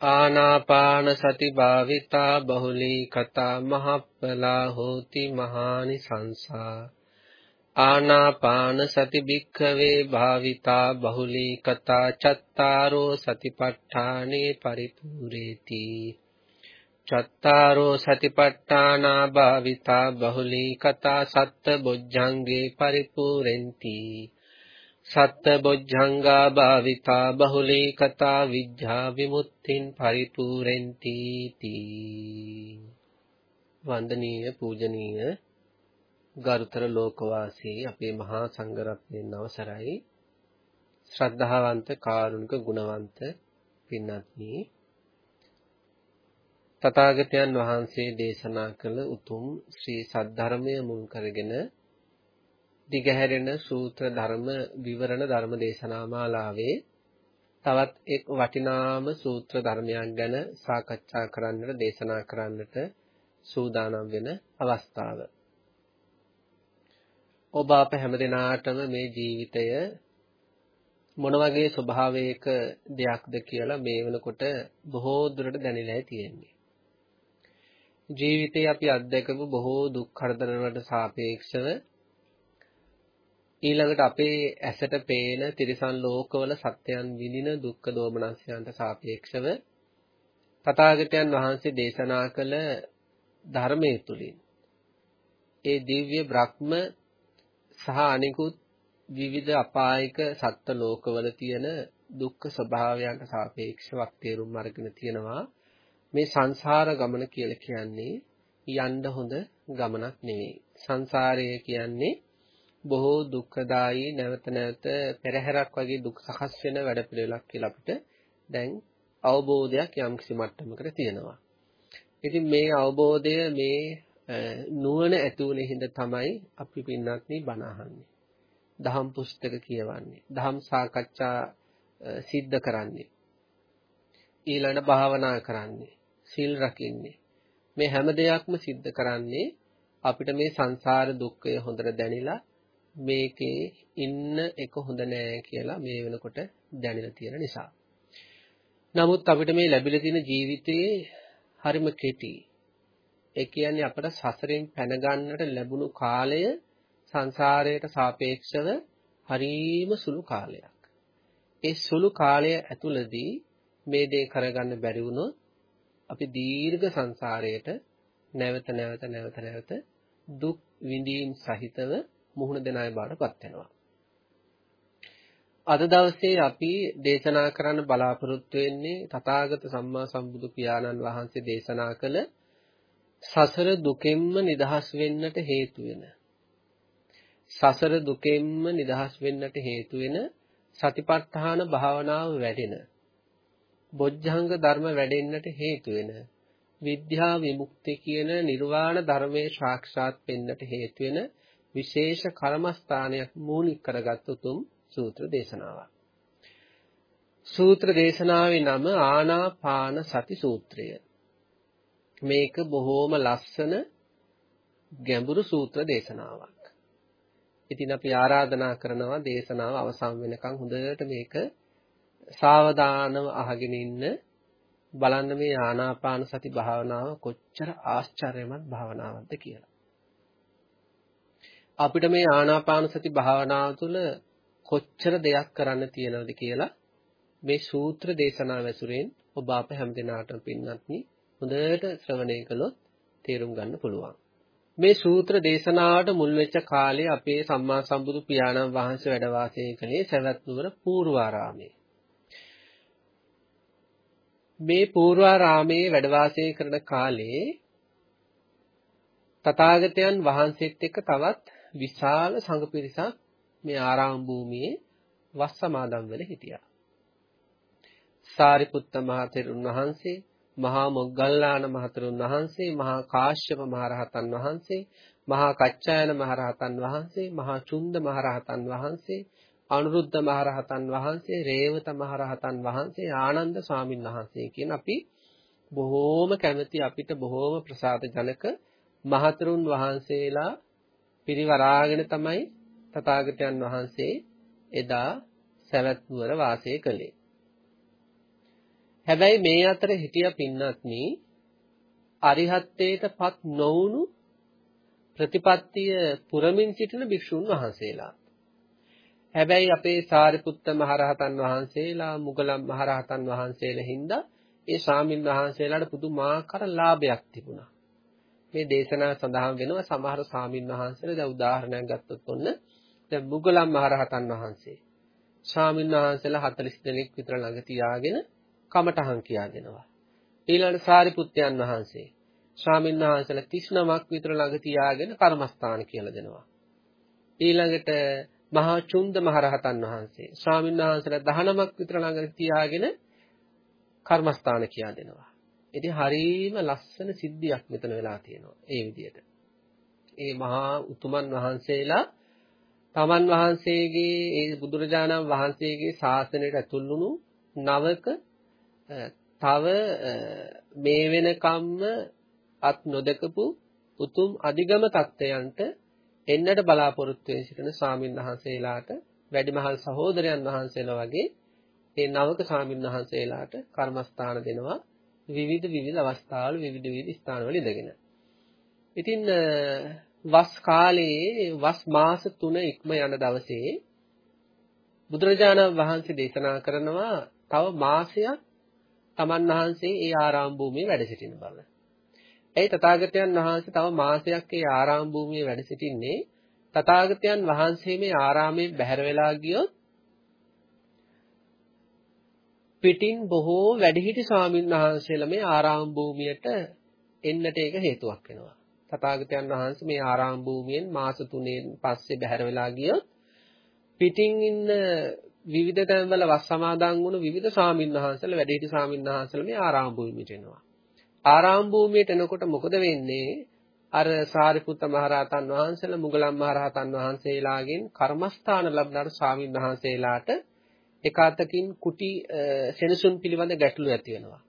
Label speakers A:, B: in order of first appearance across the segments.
A: ආනාපාන සති භාවිතා බහුලී කතා මහප්පලා හෝති මහානි සංසා ආනාපාන සති භික්ඛවේ භාවිතා බහුලී කතා චත්තාරෝ සතිපට්ඨානේ පරිපූරේති චත්තාරෝ සතිපට්ඨානා භාවිතා බහුලී කතා සත්ත බොජ්ජංගේ පරිපූරෙන්ති සත්ත බොජ්ජංගා භාවිතා බහුලී කතා විඥා විමුක්තින් පරිපූර්ෙන්ති තී. වන්දනීය පූජනීය ගරුතර ලෝකවාසී අපේ මහා සංඝරත්නයන් අවසරයි ශ්‍රද්ධාවන්ත කාරුණික ගුණවන්ත පින්වත්නි තථාගතයන් වහන්සේ දේශනා කළ උතුම් ශ්‍රී සද්ධර්මය මුල් කරගෙන දිගහැරෙන සූත්‍ර ධර්ම විවරණ ධර්ම දේශනා මාලාවේ තවත් එක් වටිනාම සූත්‍ර ධර්මයක් ගැන සාකච්ඡා කරන්නට දේශනා කරන්නට සූදානම් වෙන අවස්ථාව. ඔබ අප හැමදෙනාටම මේ ජීවිතය මොන වගේ ස්වභාවයක දෙයක්ද කියලා මේ වෙනකොට බොහෝ දුරට දැනিলাයි තියෙන්නේ. ජීවිතේ අපි අත්දකපු බොහෝ දුක් කරදර වලට සාපේක්ෂව ඊළඟට අපේ ඇසට පේන තිරිසන් ලෝකවල සත්‍යයන් විඳින දුක්ඛ දෝමනස්යන්ට සාපේක්ෂව තථාගතයන් වහන්සේ දේශනා කළ ධර්මයේ තුලින් ඒ දිව්‍ය බ්‍රහ්ම සහ අනිකුත් විවිධ අපායික සත්ත්ව ලෝකවල තියෙන දුක්ඛ ස්වභාවයන්ට සාපේක්ෂව තේරුම් අරගෙන තියෙනවා. මේ සංසාර ගමන කියලා කියන්නේ යන්න හොඳ ගමනක් නෙවෙයි. සංසාරය කියන්නේ බොහෝ දුක්ඛදායී නැවත නැවත පෙරහැරක් වගේ දුක් සකස් වෙන වැඩපිළිවෙලක් කියලා අපිට දැන් අවබෝධයක් යම්කිසි මට්ටමකට තියෙනවා. ඉතින් මේ අවබෝධය මේ නුවණ ඇති වුණ හින්දා තමයි අපි පින්නත්නි බණ අහන්නේ. දහම් පුස්තක කියවන්නේ. දහම් සාකච්ඡා සිද්ධ කරන්නේ. ඊළඟ භාවනා කරන්නේ. සිල් රකින්නේ. මේ හැම දෙයක්ම සිද්ධ කරන්නේ අපිට මේ සංසාර දුක්ඛය හොඳට දැනিলা මේකේ ඉන්න එක හොඳ නෑ කියලා මේ වෙනකොට දැනෙලා තියෙන නිසා. නමුත් අපිට මේ ලැබිලා තියෙන ජීවිතයේ හරිම කෙටි. ඒ කියන්නේ අපට සසරෙන් පැන ගන්නට ලැබුණු කාලය සංසාරයට සාපේක්ෂව හරීම සුළු කාලයක්. ඒ සුළු කාලය ඇතුළතදී මේ දේ කරගන්න බැරි වුණොත් අපි දීර්ඝ සංසාරයට නැවත නැවත නැවත නැවත දුක් විඳීම් සහිතව මුහුණ දෙන අය බාටපත් වෙනවා. අද දවසේ අපි දේශනා කරන්න බලාපොරොත්තු වෙන්නේ තථාගත සම්මා සම්බුදු පියාණන් වහන්සේ දේශනා කළ සසර දුකෙන්ම නිදහස් වෙන්නට හේතු වෙන සසර දුකෙන්ම නිදහස් වෙන්නට හේතු වෙන සතිපට්ඨාන භාවනාව වැඩෙන බොජ්ජංග ධර්ම වැඩෙන්නට හේතු වෙන විද්‍යා විමුක්ති කියන නිර්වාණ ධර්මයේ සාක්ෂාත් වෙන්නට හේතු වෙන විශේෂ කර්මස්ථානයක් මූලික කරගත් උතුම් සූත්‍ර දේශනාවක්. සූත්‍ර දේශනාවේ නම ආනාපාන සති සූත්‍රය. මේක බොහෝම ලස්සන ගැඹුරු සූත්‍ර දේශනාවක්. ඉතින් අපි ආරාධනා කරනවා දේශනාව අවසන් වෙනකන් හොඳට මේක සාවධානව අහගෙන ඉන්න බලන්න මේ ආනාපාන සති භාවනාව කොච්චර ආශ්චර්යමත් භාවනාවක්ද කියලා. අපිට මේ ආනාපාන සති භාවනාව තුළ කොච්චර දෙයක් කරන්න තියෙනවද කියලා මේ සූත්‍ර දේශනාව ඇසුරෙන් ඔබ අප හැමදෙනාටම පින්වත්නි හොඳට ශ්‍රවණය කළොත් තේරුම් ගන්න පුළුවන්. මේ සූත්‍ර දේශනාවට මුල් වෙච්ච කාලේ අපේ සම්මා සම්බුදු පියාණන් වහන්සේ වැඩ වාසය කළේ සවැත් නුවර පූර්වාරාමයේ. මේ පූර්වාරාමයේ වැඩ වාසය කරන කාලේ තථාගතයන් වහන්සේත් එක්ක තවත් විශාල සංඝ පිරිසක් මේ ආරාම භූමියේ වස් සමාදන් වෙලා හිටියා. සාරිපුත්ත මහ තෙරුන් වහන්සේ, මහා මොග්ගල්ලාන මහ තෙරුන් වහන්සේ, මහා කාශ්‍යප මහ රහතන් වහන්සේ, මහා කච්චායන මහ රහතන් වහන්සේ, මහා චුන්ද මහ රහතන් වහන්සේ, අනුරුද්ධ මහ රහතන් වහන්සේ, රේවත මහ රහතන් වහන්සේ, ආනන්ද ස්වාමින් වහන්සේ කියන අපි බොහෝම කැමති අපිට බොහෝම ප්‍රසාද ජනක මහතරුන් වහන්සේලා පිරිවරාගෙන තමයි තථාගතයන් වහන්සේ එදා සවැත් නුවර වාසය කළේ. හැබැයි මේ අතර හිටිය පින්නත්නි අරිහත්ත්වයටපත් නොවුණු ප්‍රතිපත්තිය පුරමින් සිටින භික්ෂුන් වහන්සේලා. හැබැයි අපේ සාරිපුත්ත මහරහතන් වහන්සේලා මුගලන් මහරහතන් වහන්සේලා හින්දා ඒ ස්වාමින් වහන්සේලාට පුදුමාකාර ලාභයක් තිබුණා. මේ දේශනාව සඳහන් වෙනවා සමහර ස්වාමින් වහන්සේලා දැන් උදාහරණයක් ගත්තොත් ඔන්න දැන් මුගලන් මහරහතන් වහන්සේ ස්වාමින් වහන්සේලා 40 දෙනෙක් විතර ළඟ තියාගෙන කමටහන් කියා දෙනවා. ඊළඟට සාරිපුත්යන් වහන්සේ ස්වාමින් වහන්සේලා 39ක් විතර ළඟ තියාගෙන කර්මස්ථාන කියලා දෙනවා. ඊළඟට මහා චුන්ද මහරහතන් වහන්සේ ස්වාමින් වහන්සේලා 19ක් විතර ළඟ තියාගෙන කර්මස්ථාන කියා දෙනවා. ඉතින් හරීම ලස්සන සිද්ධියක් මෙතන වෙලා තියෙනවා. ඒ විදිහට. ඒ මහා උතුමන් වහන්සේලා තමන් වහන්සේගේ ඒ බුදුරජාණන් වහන්සේගේ ශාසනයට ඇතුල් වුණු නවක තව මේ වෙනකම්ම අත් නොදකපු උතුම් අධිගම தත්වයන්ට එන්නට බලාපොරොත්තු වෙන සිටින ස්වාමින් වහන්සේලාට වැඩිමහල් සහෝදරයන් වහන්සේලා වගේ ඒ නවක ස්වාමින් වහන්සේලාට කර්මස්ථාන දෙනවා විවිධ විවිධ අවස්ථාවල විවිධ විවිධ ස්ථානවල ඉඳගෙන. ඉතින් වස් කාලයේ වස් මාස 3 ඉක්ම යන දවසේ බුදුරජාණන් වහන්සේ දේශනා කරනවා තව මාසයක් තමන් වහන්සේ ඒ ආරාම භූමියේ වැඩ සිටින බව. ඒ තථාගතයන් වහන්සේ තව මාසයක් ඒ ආරාම භූමියේ වැඩ සිටින්නේ තථාගතයන් වහන්සේ මේ ආරාමයෙන් බැහැර වෙලා ගියොත් පිටින් බොහෝ වැඩිහිටි ස්වාමින් වහන්සේලා මේ ආරාම භූමියට එන්නට ඒක හේතුවක් වෙනවා. තථාගතයන් වහන්සේ මේ ආරාම භූමියෙන් මාස 3න් පස්සේ බැහැර වෙලා ගියොත් පිටින් ඉන්න විවිධ තැන්වල වස් සමාදන් වුණු විවිධ ස්වාමින් වහන්සේලා වැඩිහිටි ස්වාමින් වහන්සේලා මේ ආරාම භූමියට එනවා. ආරාම භූමියට එනකොට මොකද වෙන්නේ? අර සාරිපුත්ත මහරහතන් වහන්සේලා මුගලන් මහරහතන් වහන්සේලාගෙන් කර්මස්ථාන ලැබුණාට ස්වාමින් වහන්සේලාට එක අතකින් කුටි සෙනසුන් පිළිබඳ ගැටලු ඇති වෙනවා.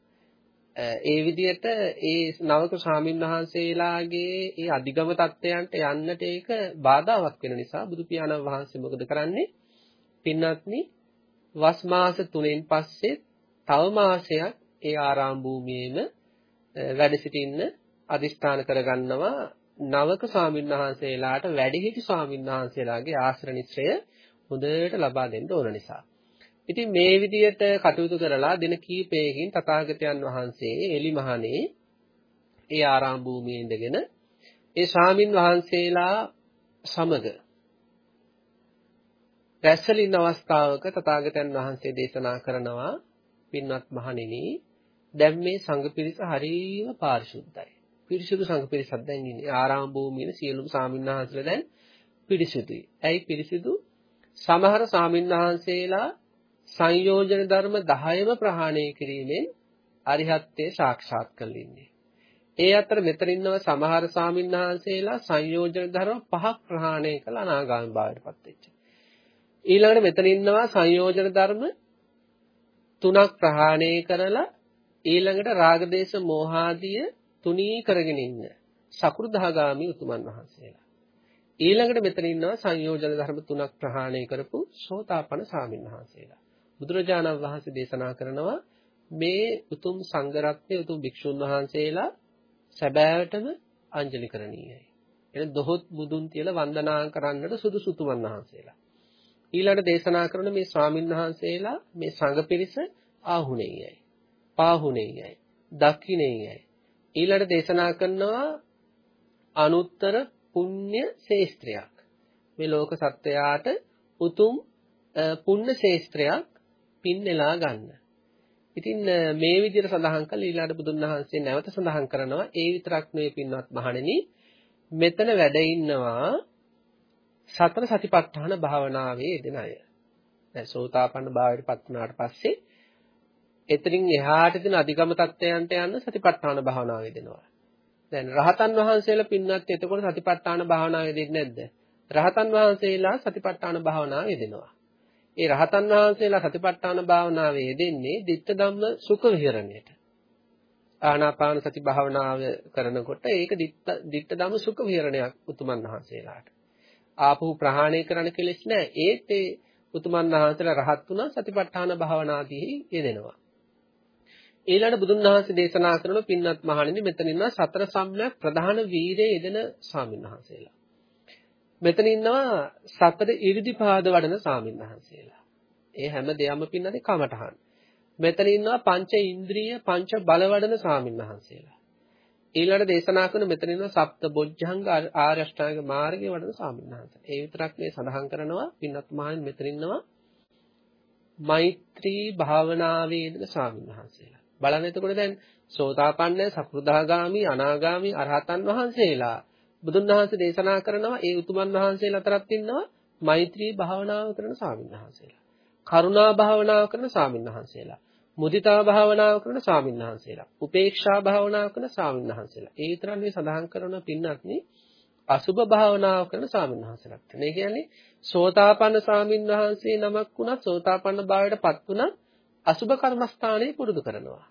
A: ඒ විදිහට ඒ නවක ස්වාමීන් වහන්සේලාගේ ඒ අධිගම தත්වයන්ට යන්නට ඒක බාධාවක් වෙන නිසා බුදු පියාණන් වහන්සේ මොකද කරන්නේ? පින්වත්නි වස් මාස 3න් පස්සේ තව මාසයක් ඒ ආරාම භූමියේම වැඩ සිටින්න අදිස්ථාන කරගන්නවා නවක ස්වාමීන් වහන්සේලාට වැඩිහිටි ස්වාමීන් වහන්සේලාගේ ආශ්‍රණිත්‍රය හොඳට ලබා දෙන්න ඕන නිසා. ඉතින් මේ විදියට කටයුතු කරලා දින කීපයකින් තථාගතයන් වහන්සේ එලිමහනේ ඒ ආරාම භූමියේ ඉඳගෙන ඒ ශාමින් වහන්සේලා සමග රැස්සලින් අවස්ථාවක තථාගතයන් වහන්සේ දේශනා කරනවා පින්වත් මහණෙනි දැන් මේ සංඝ පිරිස හරියම පාරිශුද්ධයි. පිරිසුදු සංඝ පිරිසක් දැන් ඉන්නේ. ආරාම භූමියේ සියලුම ශාමින් වහන්සේලා දැන් පිරිසුදුයි. ඇයි පිරිසුදු? සමහර ශාමින් වහන්සේලා සංයෝජන ධර්ම 10ම ප්‍රහාණය කිරීමෙන් අරිහත්ත්වයේ සාක්ෂාත් කරලින්නේ. ඒ අතර මෙතන ඉන්නව සමහර සාමින්හන්සේලා සංයෝජන ධර්ම පහක් ප්‍රහාණය කළ අනාගාමී භාවයට පත් වෙච්ච. ඊළඟට මෙතන ඉන්නවා සංයෝජන ධර්ම තුනක් ප්‍රහාණය කරලා ඊළඟට රාගදේශ මෝහාදිය තුනී කරගෙන ඉන්න සකෘදාගාමි උතුමන් වහන්සේලා. ඊළඟට මෙතන ඉන්නවා සංයෝජන ධර්ම තුනක් ප්‍රහාණය කරපු සෝතාපන්න සාමින් වහන්සේලා. බුදුරජාණන් වහන්සේ දේශනා කරනවා මේ උතුම් සංඝරත්නයේ උතුම් භික්ෂුන් වහන්සේලා සැබෑවටම අංජලි කරණීයයි. එන දොහොත් බුදුන් තියලා වන්දනා කරන්නට සුදුසු තුමන් වහන්සේලා. ඊළඟට දේශනා කරන මේ ස්වාමින් වහන්සේලා මේ සංඝ පිරිස ආහුණෙයයි. පාහුණෙයයි. දක්ඛිණෙයයි. ඊළඟට දේශනා කරනවා අනුත්තර පුණ්‍ය ශේස්ත්‍රයක්. මේ ලෝක සත්වයාට උතුම් පුණ්‍ය ශේස්ත්‍රයක් පින්නෙලා ගන්න. ඉතින් මේ විදිහට සඳහන් කළ ඊළඟ බුදුන් වහන්සේ නැවත සඳහන් කරනවා ඒ විතරක් නෙවෙයි පින්වත් මහණෙනි මෙතන වැඩ ඉන්නවා සතර සතිපට්ඨාන භාවනාවේ යෙදෙන අය. දැන් සෝතාපන්න භාවයට පත් වුණාට පස්සේ එතනින් එහාට තියෙන අධිගම තත්ත්වයන්ට යන්න සතිපට්ඨාන භාවනාව යෙදෙනවා. දැන් රහතන් වහන්සේලා පින්නත් එතකොට සතිපට්ඨාන භාවනාව යෙදෙන්නේ නැද්ද? රහතන් වහන්සේලා සතිපට්ඨාන භාවනාව යෙදෙනවා. ඒ රහතන් වහන්සේලා සතිපට්ඨාන භාවනාවේ යෙදෙන්නේ ditta ධම්ම සුඛ විහරණයට. ආනාපාන සති භාවනාව කරනකොට ඒක ditta ධම්ම සුඛ විහරණයක් උතුමන් වහන්සේලාට. ආපහු ප්‍රහාණය කරන්න කෙලෙස් නැහැ. ඒත් ඒ උතුමන් වහන්සේලා රහත් වුණා සතිපට්ඨාන භාවනාදී යෙදෙනවා. ඊළඟ බුදුන් වහන්සේ දේශනා කරන පින්වත් මහණෙනි මෙතන ඉන්නවා සතර සම්‍යක් ප්‍රධාන වීරයේ යෙදෙන ස්වාමීන් වහන්සේලා. මෙතන ඉන්නවා සතර ඉරිදිපාද වඩන ස්වාමීන් වහන්සේලා. ඒ හැම දෙයක්ම පින්නදී කමටහන්. මෙතන ඉන්නවා පංච ඉන්ද්‍රිය පංච බල වඩන ස්වාමීන් වහන්සේලා. ඊළඟ දේශනා කරන මෙතන ඉන්නවා සප්ත බොජ්ජංග ආර්ය අෂ්ටාංග මාර්ගයේ වඩන ස්වාමීන් වහන්සේලා. ඒ විතරක් නේ සඳහන් කරනවා පින්වත් මහණෙනි මෙතන ඉන්නවා මෛත්‍රී භාවනාවේ යෙදෙන ස්වාමීන් වහන්සේලා. බලන්න එතකොට දැන් සෝතාපන්න, සකෘදාගාමි, අනාගාමි, අරහතන් වහන්සේලා බුදුන් වහන්සේ දේශනා කරනවා ඒ උතුමන් වහන්සේලා අතරත් ඉන්නවා මෛත්‍රී භාවනාව කරන ස්වාමීන් වහන්සේලා. කරුණා භාවනාව කරන ස්වාමීන් වහන්සේලා. මුදිතා භාවනාව කරන ස්වාමීන් වහන්සේලා. උපේක්ෂා භාවනාව කරන ස්වාමීන් වහන්සේලා. ඒ විතරක් නෙවෙයි සඳහන් කරන පින්නත්නි අසුභ භාවනාව කරන ස්වාමීන් වහන්සේලාත්. මේ කියන්නේ සෝතාපන්න ස්වාමීන් වහන්සේ නමක් වුණත් සෝතාපන්න භාවයට පත් වුණත් අසුභ කර්මස්ථානයේ පුරුදු කරනවා.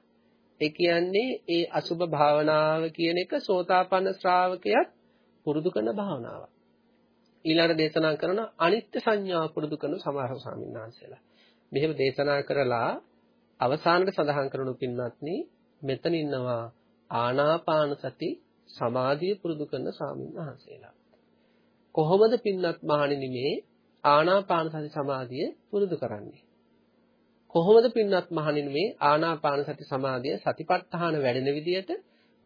A: ඒ කියන්නේ ඒ අසුභ භාවනාව කියන එක සෝතාපන්න ශ්‍රාවකයාත් පුරුදු කරන භාවනාවක්. ඊළඟ දේශනා කරන අනිත්‍ය සංඥාව පුරුදු කරන සමහර ස්වාමීන් වහන්සේලා. මෙහෙම දේශනා කරලා අවසානයේ සඳහන් කරනු පින්වත්නි මෙතන ඉන්නවා ආනාපාන සති සමාධිය පුරුදු කරන ස්වාමීන් වහන්සේලා. කොහොමද පින්වත් මහණෙනි මේ ආනාපාන සති සමාධිය පුරුදු කරන්නේ? කොහොමද පින්වත් මහණෙනි මේ ආනාපාන සති සමාධිය සතිපට්ඨාන වැඩෙන විදියට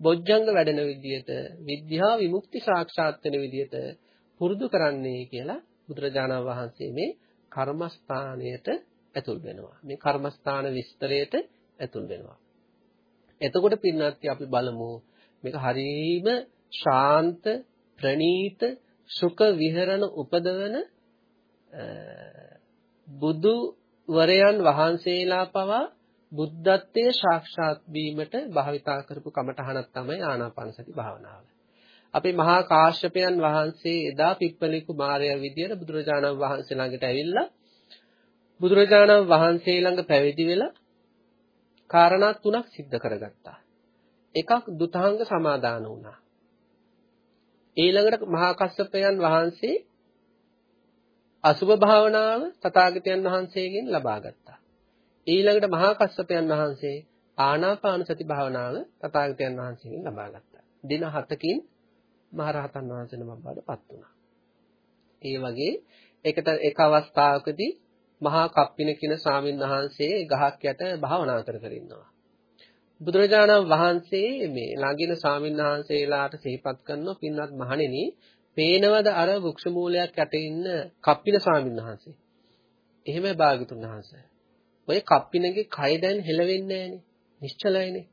A: බොජ්ජංග වැඩෙන විදියට විද්‍යා විමුක්ති සාක්ෂාත් වෙන විදියට පුරුදු කරන්නේ කියලා බුදුරජාණන් වහන්සේ මේ කර්මස්ථානයට ඇතුල් වෙනවා. මේ කර්මස්ථාන විස්තරයට ඇතුල් වෙනවා. එතකොට පින්නත්ටි අපි බලමු මේක හරීම ශාන්ත ප්‍රණීත සුඛ විහරණ උපදවන බුදු වරයන් වහන්සේලා පවා බුද්ධත්වයේ සාක්ෂාත් වීමට භාවිතා කරපු කමඨහනක් තමයි ආනාපාන සති භාවනාව. අපේ මහා කාශ්‍යපයන් වහන්සේ එදා පිප්පලි කුමාරයා විදියට බුදුරජාණන් වහන්සේ ළඟට ඇවිල්ලා බුදුරජාණන් වහන්සේ ළඟ පැවිදි වෙලා කාරණා තුනක් සිද්ධ කරගත්තා. එකක් දුතාංග සමාදාන වුණා. ඊළඟට මහා කස්සපයන් වහන්සේ අසුභ භාවනාව තථාගතයන් වහන්සේගෙන් ලබා ගත්තා. ඊළඟට මහා කස්සපයන් වහන්සේ ආනාපාන සති භාවනාව තථාගතයන් වහන්සේගෙන් ලබා ගත්තා. දින 7කින් මහරහතන් වහන්සේ නමක් බාටපත් වුණා. ඒ වගේ එකට එක අවස්ථාවකදී මහා කප්පින කියන ස්වාමීන් වහන්සේ ගහක් යට භාවනා කර කර ඉන්නවා. බුදුරජාණන් වහන්සේ මේ ළඟින ස්වාමීන් වහන්සේලාට සිහිපත් කරන පින්වත් මහණෙනි පේනවද අර වෘක්ෂ මූලයක් යට ඉන්න කප්පින ස්වාමීන් වහන්සේ? එහෙමයි භාගතුන් වහන්සේ. ඔය කප්පිනගේ කය දැන් හෙලවෙන්නේ නැහනේ. නිශ්චලයිනේ.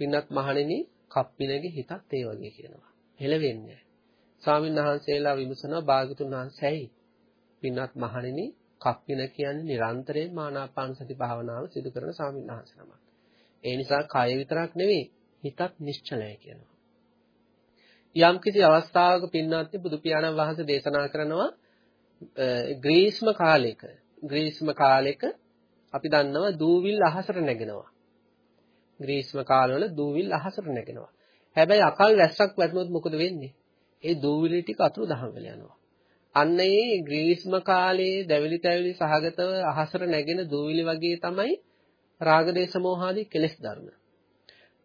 A: පින්වත් මහණෙනි කප්පිනගේ හිතත් ඒ වගේ කියනවා. හෙලවෙන්නේ නැහැ. ස්වාමීන් වහන්සේලා විමසනවා භාගතුන් වහන්සේයි. පින්වත් මහණෙනි කප්පින කියන්නේ නිරන්තරයෙන් ආනාපාන සති භාවනාව සිදු කරන ස්වාමීන් වහන්සේ නමක්. ඒ නිසා කය විතරක් නෙවෙයි හිතත් නිශ්චලයි කියනවා. යම් කිසි අවස්ථාවක පින්වත් බුදු පියාණන් වහන්සේ දේශනා කරනවා ග්‍රීස්ම කාලයක ග්‍රීස්ම කාලයක අපි දන්නවා දූවිල් අහසට නැගෙනවා. ග්‍රීස්ම කාලවල දූවිල් අහසට නැගෙනවා. හැබැයි අකල් වැස්සක් වැටුනොත් මොකද වෙන්නේ? ඒ දූවිලි ටික අතුරු දහම් වෙලා යනවා. අන්න ඒ ග්‍රීස්ම කාලයේ දැවිලි තැවිලි සහගතව අහසට නැගෙන දූවිලි වගේ තමයි රාගදේශ මොහාදී කෙලෙස් ධර්ම.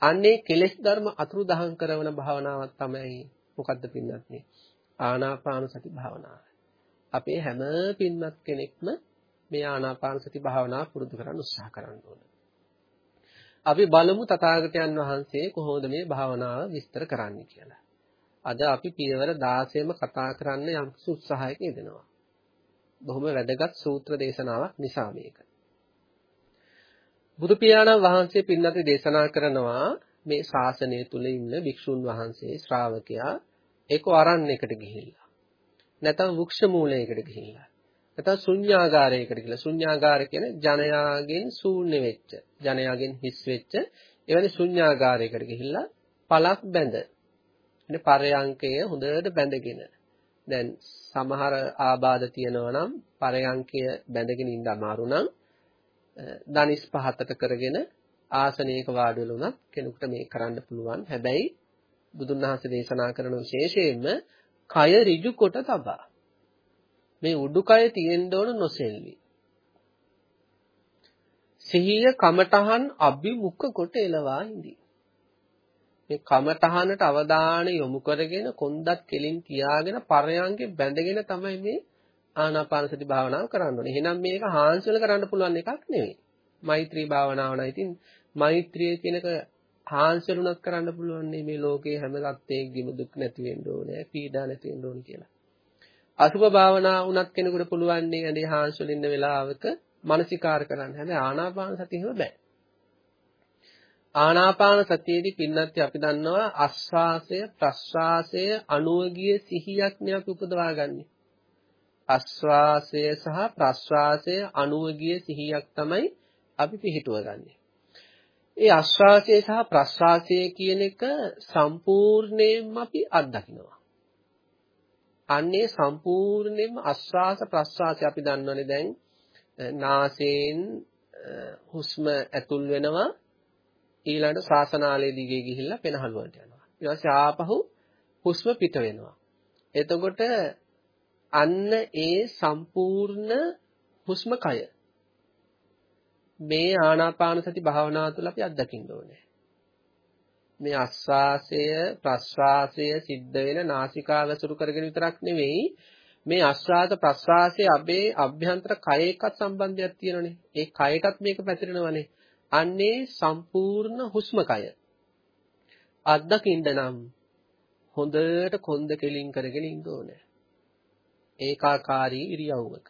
A: අන්නේ කෙලෙස් ධර්ම අතුරු දහම් කරන භාවනාවක් තමයි මොකද්ද පින්නත්නේ? ආනාපාන සති භාවනාව. අපේ හැම පින්වත් කෙනෙක්ම මේ ආනාපාන සති භාවනාව පුරුදු කරන්න උත්සාහ කරන්න ඕන. අපි බලමු තථාගතයන් වහන්සේ කොහොමද මේ භාවනාව විස්තර කරන්නේ කියලා. අද අපි පියවර 16ම කතා කරන්න යම් උත්සාහයක යෙදෙනවා. බොහොම වැදගත් සූත්‍ර දේශනාවක් නිසා මේක. බුදු පියාණන් වහන්සේ පින්නති දේශනා කරනවා මේ ශාසනය තුල ඉන්න භික්ෂුන් වහන්සේ ශ්‍රාවකයා ඒක අරණ්‍යයකට ගිහිල්ලා. නැත්නම් වෘක්ෂ මූලයකට ගිහිල්ලා. නැත්නම් ශුන්‍යාගාරයකට ගිහිල්ලා. ශුන්‍යාගාර කියන්නේ ජනයාගෙන් ශූන්‍ය වෙච්ච, ජනයාගෙන් හිස් වෙච්ච එවැනි ශුන්‍යාගාරයකට ගිහිල්ලා පලක් බැඳ. ඉතින් පරයන්කය හොඳට බැඳගෙන. දැන් සමහර ආබාධ තියෙනවා නම් පරයන්කය බැඳගෙන ඉන්න අමාරු නම් දනිස් පහතට කරගෙන ආසනයක වාඩි වෙලා කෙනෙකුට මේ කරන්න පුළුවන්. හැබැයි බුදුන් වහන්සේ දේශනා කරන විශේෂයෙන්ම කය ඍජු කොට තබා. මේ උඩුකය තියෙන්න ඕන නොසෙල්වි. සිහිය කමඨහන් අභිමුඛ කොට එළවා ඉඳි. මේ කමඨහනට අවධානය යොමු කරගෙන කොන්දත් කෙලින් තියාගෙන පරයන්ගේ බැඳගෙන තමයි මේ ආනාපාන සති භාවනාව කරන්න ඕනේ. එහෙනම් මේක හාන්සල කරන්න පුළුවන් එකක් නෙවෙයි. මෛත්‍රී භාවනාව නම් ඉතින් මෛත්‍රිය කියනක හාන්සලුණක් කරන්න පුළුවන් මේ ලෝකේ හැම සත්ත්වයකගේම දුක් නැති වෙන්න ඕනේ, පීඩා නැති වෙන්න ඕනේ කියලා. අසුභ භාවනා වුණත් කෙනෙකුට පුළුවන් නේ ඇඳේ හාන්සල ඉන්න වෙලාවක මානසිකාර කරන්න. හැබැයි ආනාපාන සතිය එහෙම බෑ. ආනාපාන සතියේදී පින්නත් අපි දන්නවා ආස්වාසය ප්‍රස්වාසය අනුවගිය සිහියක් නේ අපි උපදවාගන්නේ. ආස්වාසය සහ ප්‍රස්වාසය අනුවගිය සිහියක් තමයි අපි පිහිටුවගන්නේ. ඒ ආශ්වාසය සහ ප්‍රශ්වාසය කියන එක සම්පූර්ණයෙන්ම අපි අත්දකිනවා. අන්නේ සම්පූර්ණයෙන්ම ආශ්වාස ප්‍රශ්වාසය අපි දන්නවනේ දැන් නාසයෙන් හුස්ම ඇතුල් වෙනවා ඊළඟට ශාසනාලයේ දිගේ ගිහිල්ලා පෙනහළුවට යනවා. ඊට පස්සේ ආපහු හුස්ම පිට වෙනවා. එතකොට අන්න ඒ සම්පූර්ණ හුස්ම කය මේ ආනාපාන සති භාවනාව තුළ අපි අත්දකින්න ඕනේ. මේ ආස්වාසය ප්‍රස්වාසය සිද්ධ වෙන නාසිකාගසුරු කරගෙන විතරක් නෙවෙයි මේ ආස්වාද ප්‍රස්වාසයේ අබේ අභ්‍යන්තර කය එක්කත් සම්බන්ධයක් තියෙනනේ. ඒ කයටත් මේක පැතිරෙනවනේ. අන්නේ සම්පූර්ණ හුස්ම කය. අත්දකින්න නම් හොඳට කොන්ද කෙලින් කරගෙන ඉන්න ඕනේ. ඒකාකාරී ඉරියව්වක.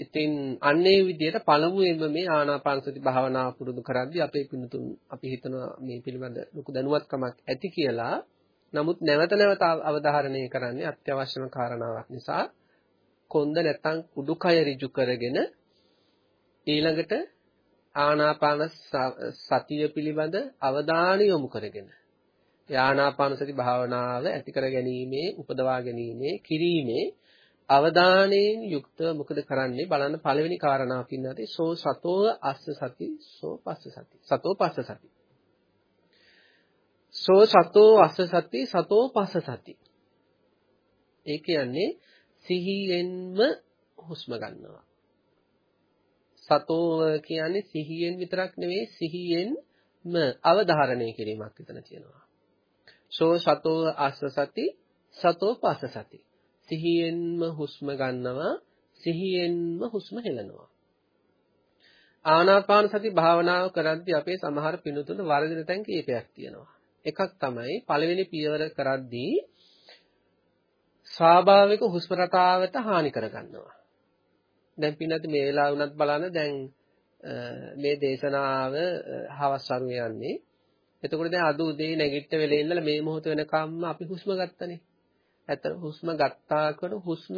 A: ඉතින් අන්නේ විදිහට පළමුවෙන්ම මේ ආනාපාන සති භාවනාව පුරුදු කරද්දී අපේ පින්තුන් අපි හිතනවා මේ පිළිබඳ ලොකු දැනුවත්කමක් ඇති කියලා. නමුත් නැවත නැවත අවධාරණය කරන්නේ අත්‍යවශ්‍යම කාරණාවක් නිසා කොන්ද නැත්තම් උඩුකය ඍජු කරගෙන ඊළඟට ආනාපාන සතිය පිළිබඳ අවධානය යොමු කරගෙන ආනාපාන සති භාවනාව ඇති කර ගැනීමේ උපදවා ගැනීමේ කිරීමේ අවධානයෙන් යුක්තව මොකද කරන්නේ? බලන්න පළවෙනි කාරණාව පින්නදී සෝ සතෝ අස්ස සති සෝ පස්ස සති. සතෝ පස්ස සති. සෝ සතෝ අස්ස සති සතෝ පස්ස සති. ඒ කියන්නේ සිහියෙන්ම හුස්ම ගන්නවා. සතෝ කියන්නේ සිහියෙන් විතරක් නෙවෙයි සිහියෙන්ම අවධාරණය කිරීමක් විතර තියෙනවා. සෝ සතෝ අස්ස සති සතෝ පස්ස සති. සිහියෙන්ම හුස්ම ගන්නවා සිහියෙන්ම හුස්ම හෙළනවා. ආනාපාන සති භාවනාව කරද්දී අපේ සමහර පිනුතුන වරදින තැන් කීපයක් තියෙනවා. එකක් තමයි පළවෙනි පියවර කරද්දී ස්වාභාවික හුස්ම රටාවට හානි කරගන්නවා. දැන් පින්නත් මේ වෙලාව වුණත් බලන්න දැන් මේ දේශනාව හවස් වරුවේ යන්නේ. එතකොට දැන් අද උදේ නැගිට වෙලේ ඉඳලා මේ මොහොත වෙනකම්ම අපි හුස්ම ගත්තනේ. ඇත්තට හුස්ම ගත්තාකට හුස්ම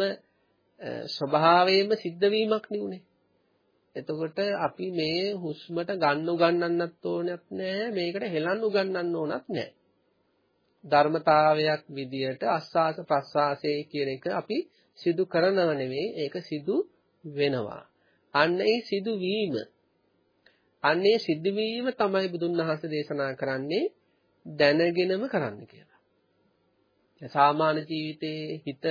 A: ස්වභාවයෙන්ම සිද්ධ වීමක් නෙුනේ. එතකොට අපි මේ හුස්මට ගන්න උගන්නන්නත් ඕනත් නෑ මේකට හෙලන්න උගන්නන්න ඕනත් නෑ. ධර්මතාවයක් විදියට අස්වාස ප්‍රස්වාසයේ කියන එක අපි සිදු කරනව නෙවෙයි ඒක සිදු වෙනවා. අන්න ඒ සිදුවීම අන්නේ සිදුවීම තමයි බුදුන් වහන්සේ දේශනා කරන්නේ දැනගෙනම කරන්න කියලා. සාමාන්‍ය ජීවිතයේ හිත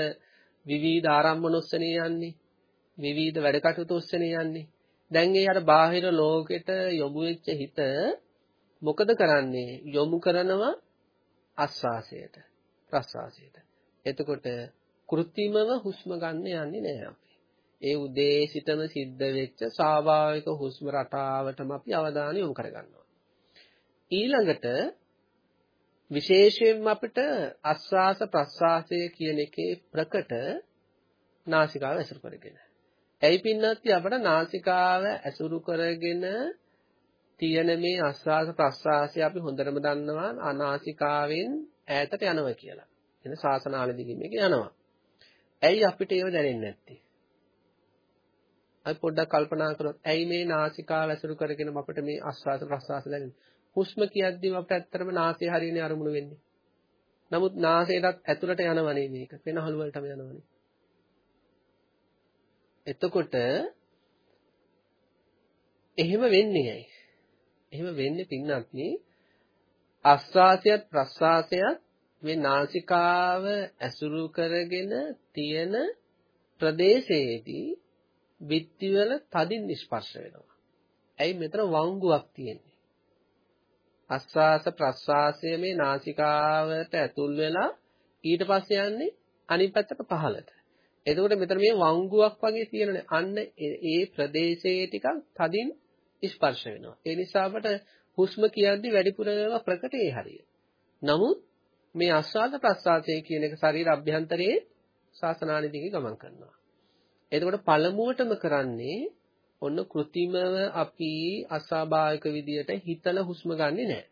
A: විවිධ ආරම්භන ඔස්සනේ යන්නේ. විවිධ වැඩ කටයුතු ඔස්සනේ යන්නේ. දැන් ඒ අර බාහිර ලෝකෙට යොමු වෙච්ච හිත මොකද කරන්නේ? යොමු කරනවා ආස්වාසයට, ප්‍රස්වාසයට. එතකොට කෘත්‍රිමව හුස්ම ගන්න යන්නේ නැහැ අපි. ඒ උදේ සිටම සිද්ධ වෙච්ච ස්වාභාවික හුස්ම රටාවටම අපි අවධානය යොමු කරගන්නවා. ඊළඟට විශේෂයෙන්ම අපිට ආස්වාස ප්‍රස්වාසය කියන එකේ ප්‍රකට නාසිකාව ඇසුරු කරගෙන. ඇයි පින්නත් අපිට නාසිකාව ඇසුරු කරගෙන තියෙන මේ ආස්වාස ප්‍රස්වාසය අපි හොඳටම දන්නවා අනාසිකාවෙන් ඈතට යනවා කියලා. එන ශාසනාල දිගින් මේක යනවා. ඇයි අපිට ඒව දැනෙන්නේ නැත්තේ? අපි පොඩ්ඩක් කල්පනා කරොත් ඇයි මේ නාසිකාව ඇසුරු කරගෙන අපිට මේ ආස්වාස ප්‍රස්වාස දැනෙන්නේ? හුස්ම කියද්දිම අපිට ඇත්තටම නාසය හරියනේ අරමුණු වෙන්නේ. නමුත් නාසයටත් ඇතුළට යනවනේ මේක. පෙනහළු වලටම යනවනේ. එතකොට එහෙම වෙන්නේ ඇයි? එහෙම වෙන්නේ පින්නත්නි ආස්වාසයත් ප්‍රස්වාසයත් මේ නාසිකාව ඇසුරු කරගෙන තියෙන ප්‍රදේශයේදී විත්තිවල තදින් ස්පර්ශ වෙනවා. ඇයි මෙතන වංගුවක් තියෙන්නේ? ආස්වාස ප්‍රස්වාසය මේ නාසිකාවට ඇතුල් වෙලා ඊට පස්සේ යන්නේ අනිත් පැත්තට පහළට. එතකොට මෙතන මේ වංගුවක් වගේ තියෙනනේ අන්න ඒ ප්‍රදේශයේ ටිකක් තදින් ස්පර්ශ වෙනවා. ඒ නිසා අපට හුස්ම කියද්දි වැඩිපුර ප්‍රකට ඒ හරිය. නමුත් මේ ආස්වාද ප්‍රස්වාසය කියන එක ශරීර අභ්‍යන්තරයේ ශාසනානි දිගේ ගමන් කරනවා. එතකොට පළමුවටම කරන්නේ ඔන්න કૃතිමව අපි අස්වාභාවික විදියට හිතලා හුස්ම ගන්නෙ නැහැ.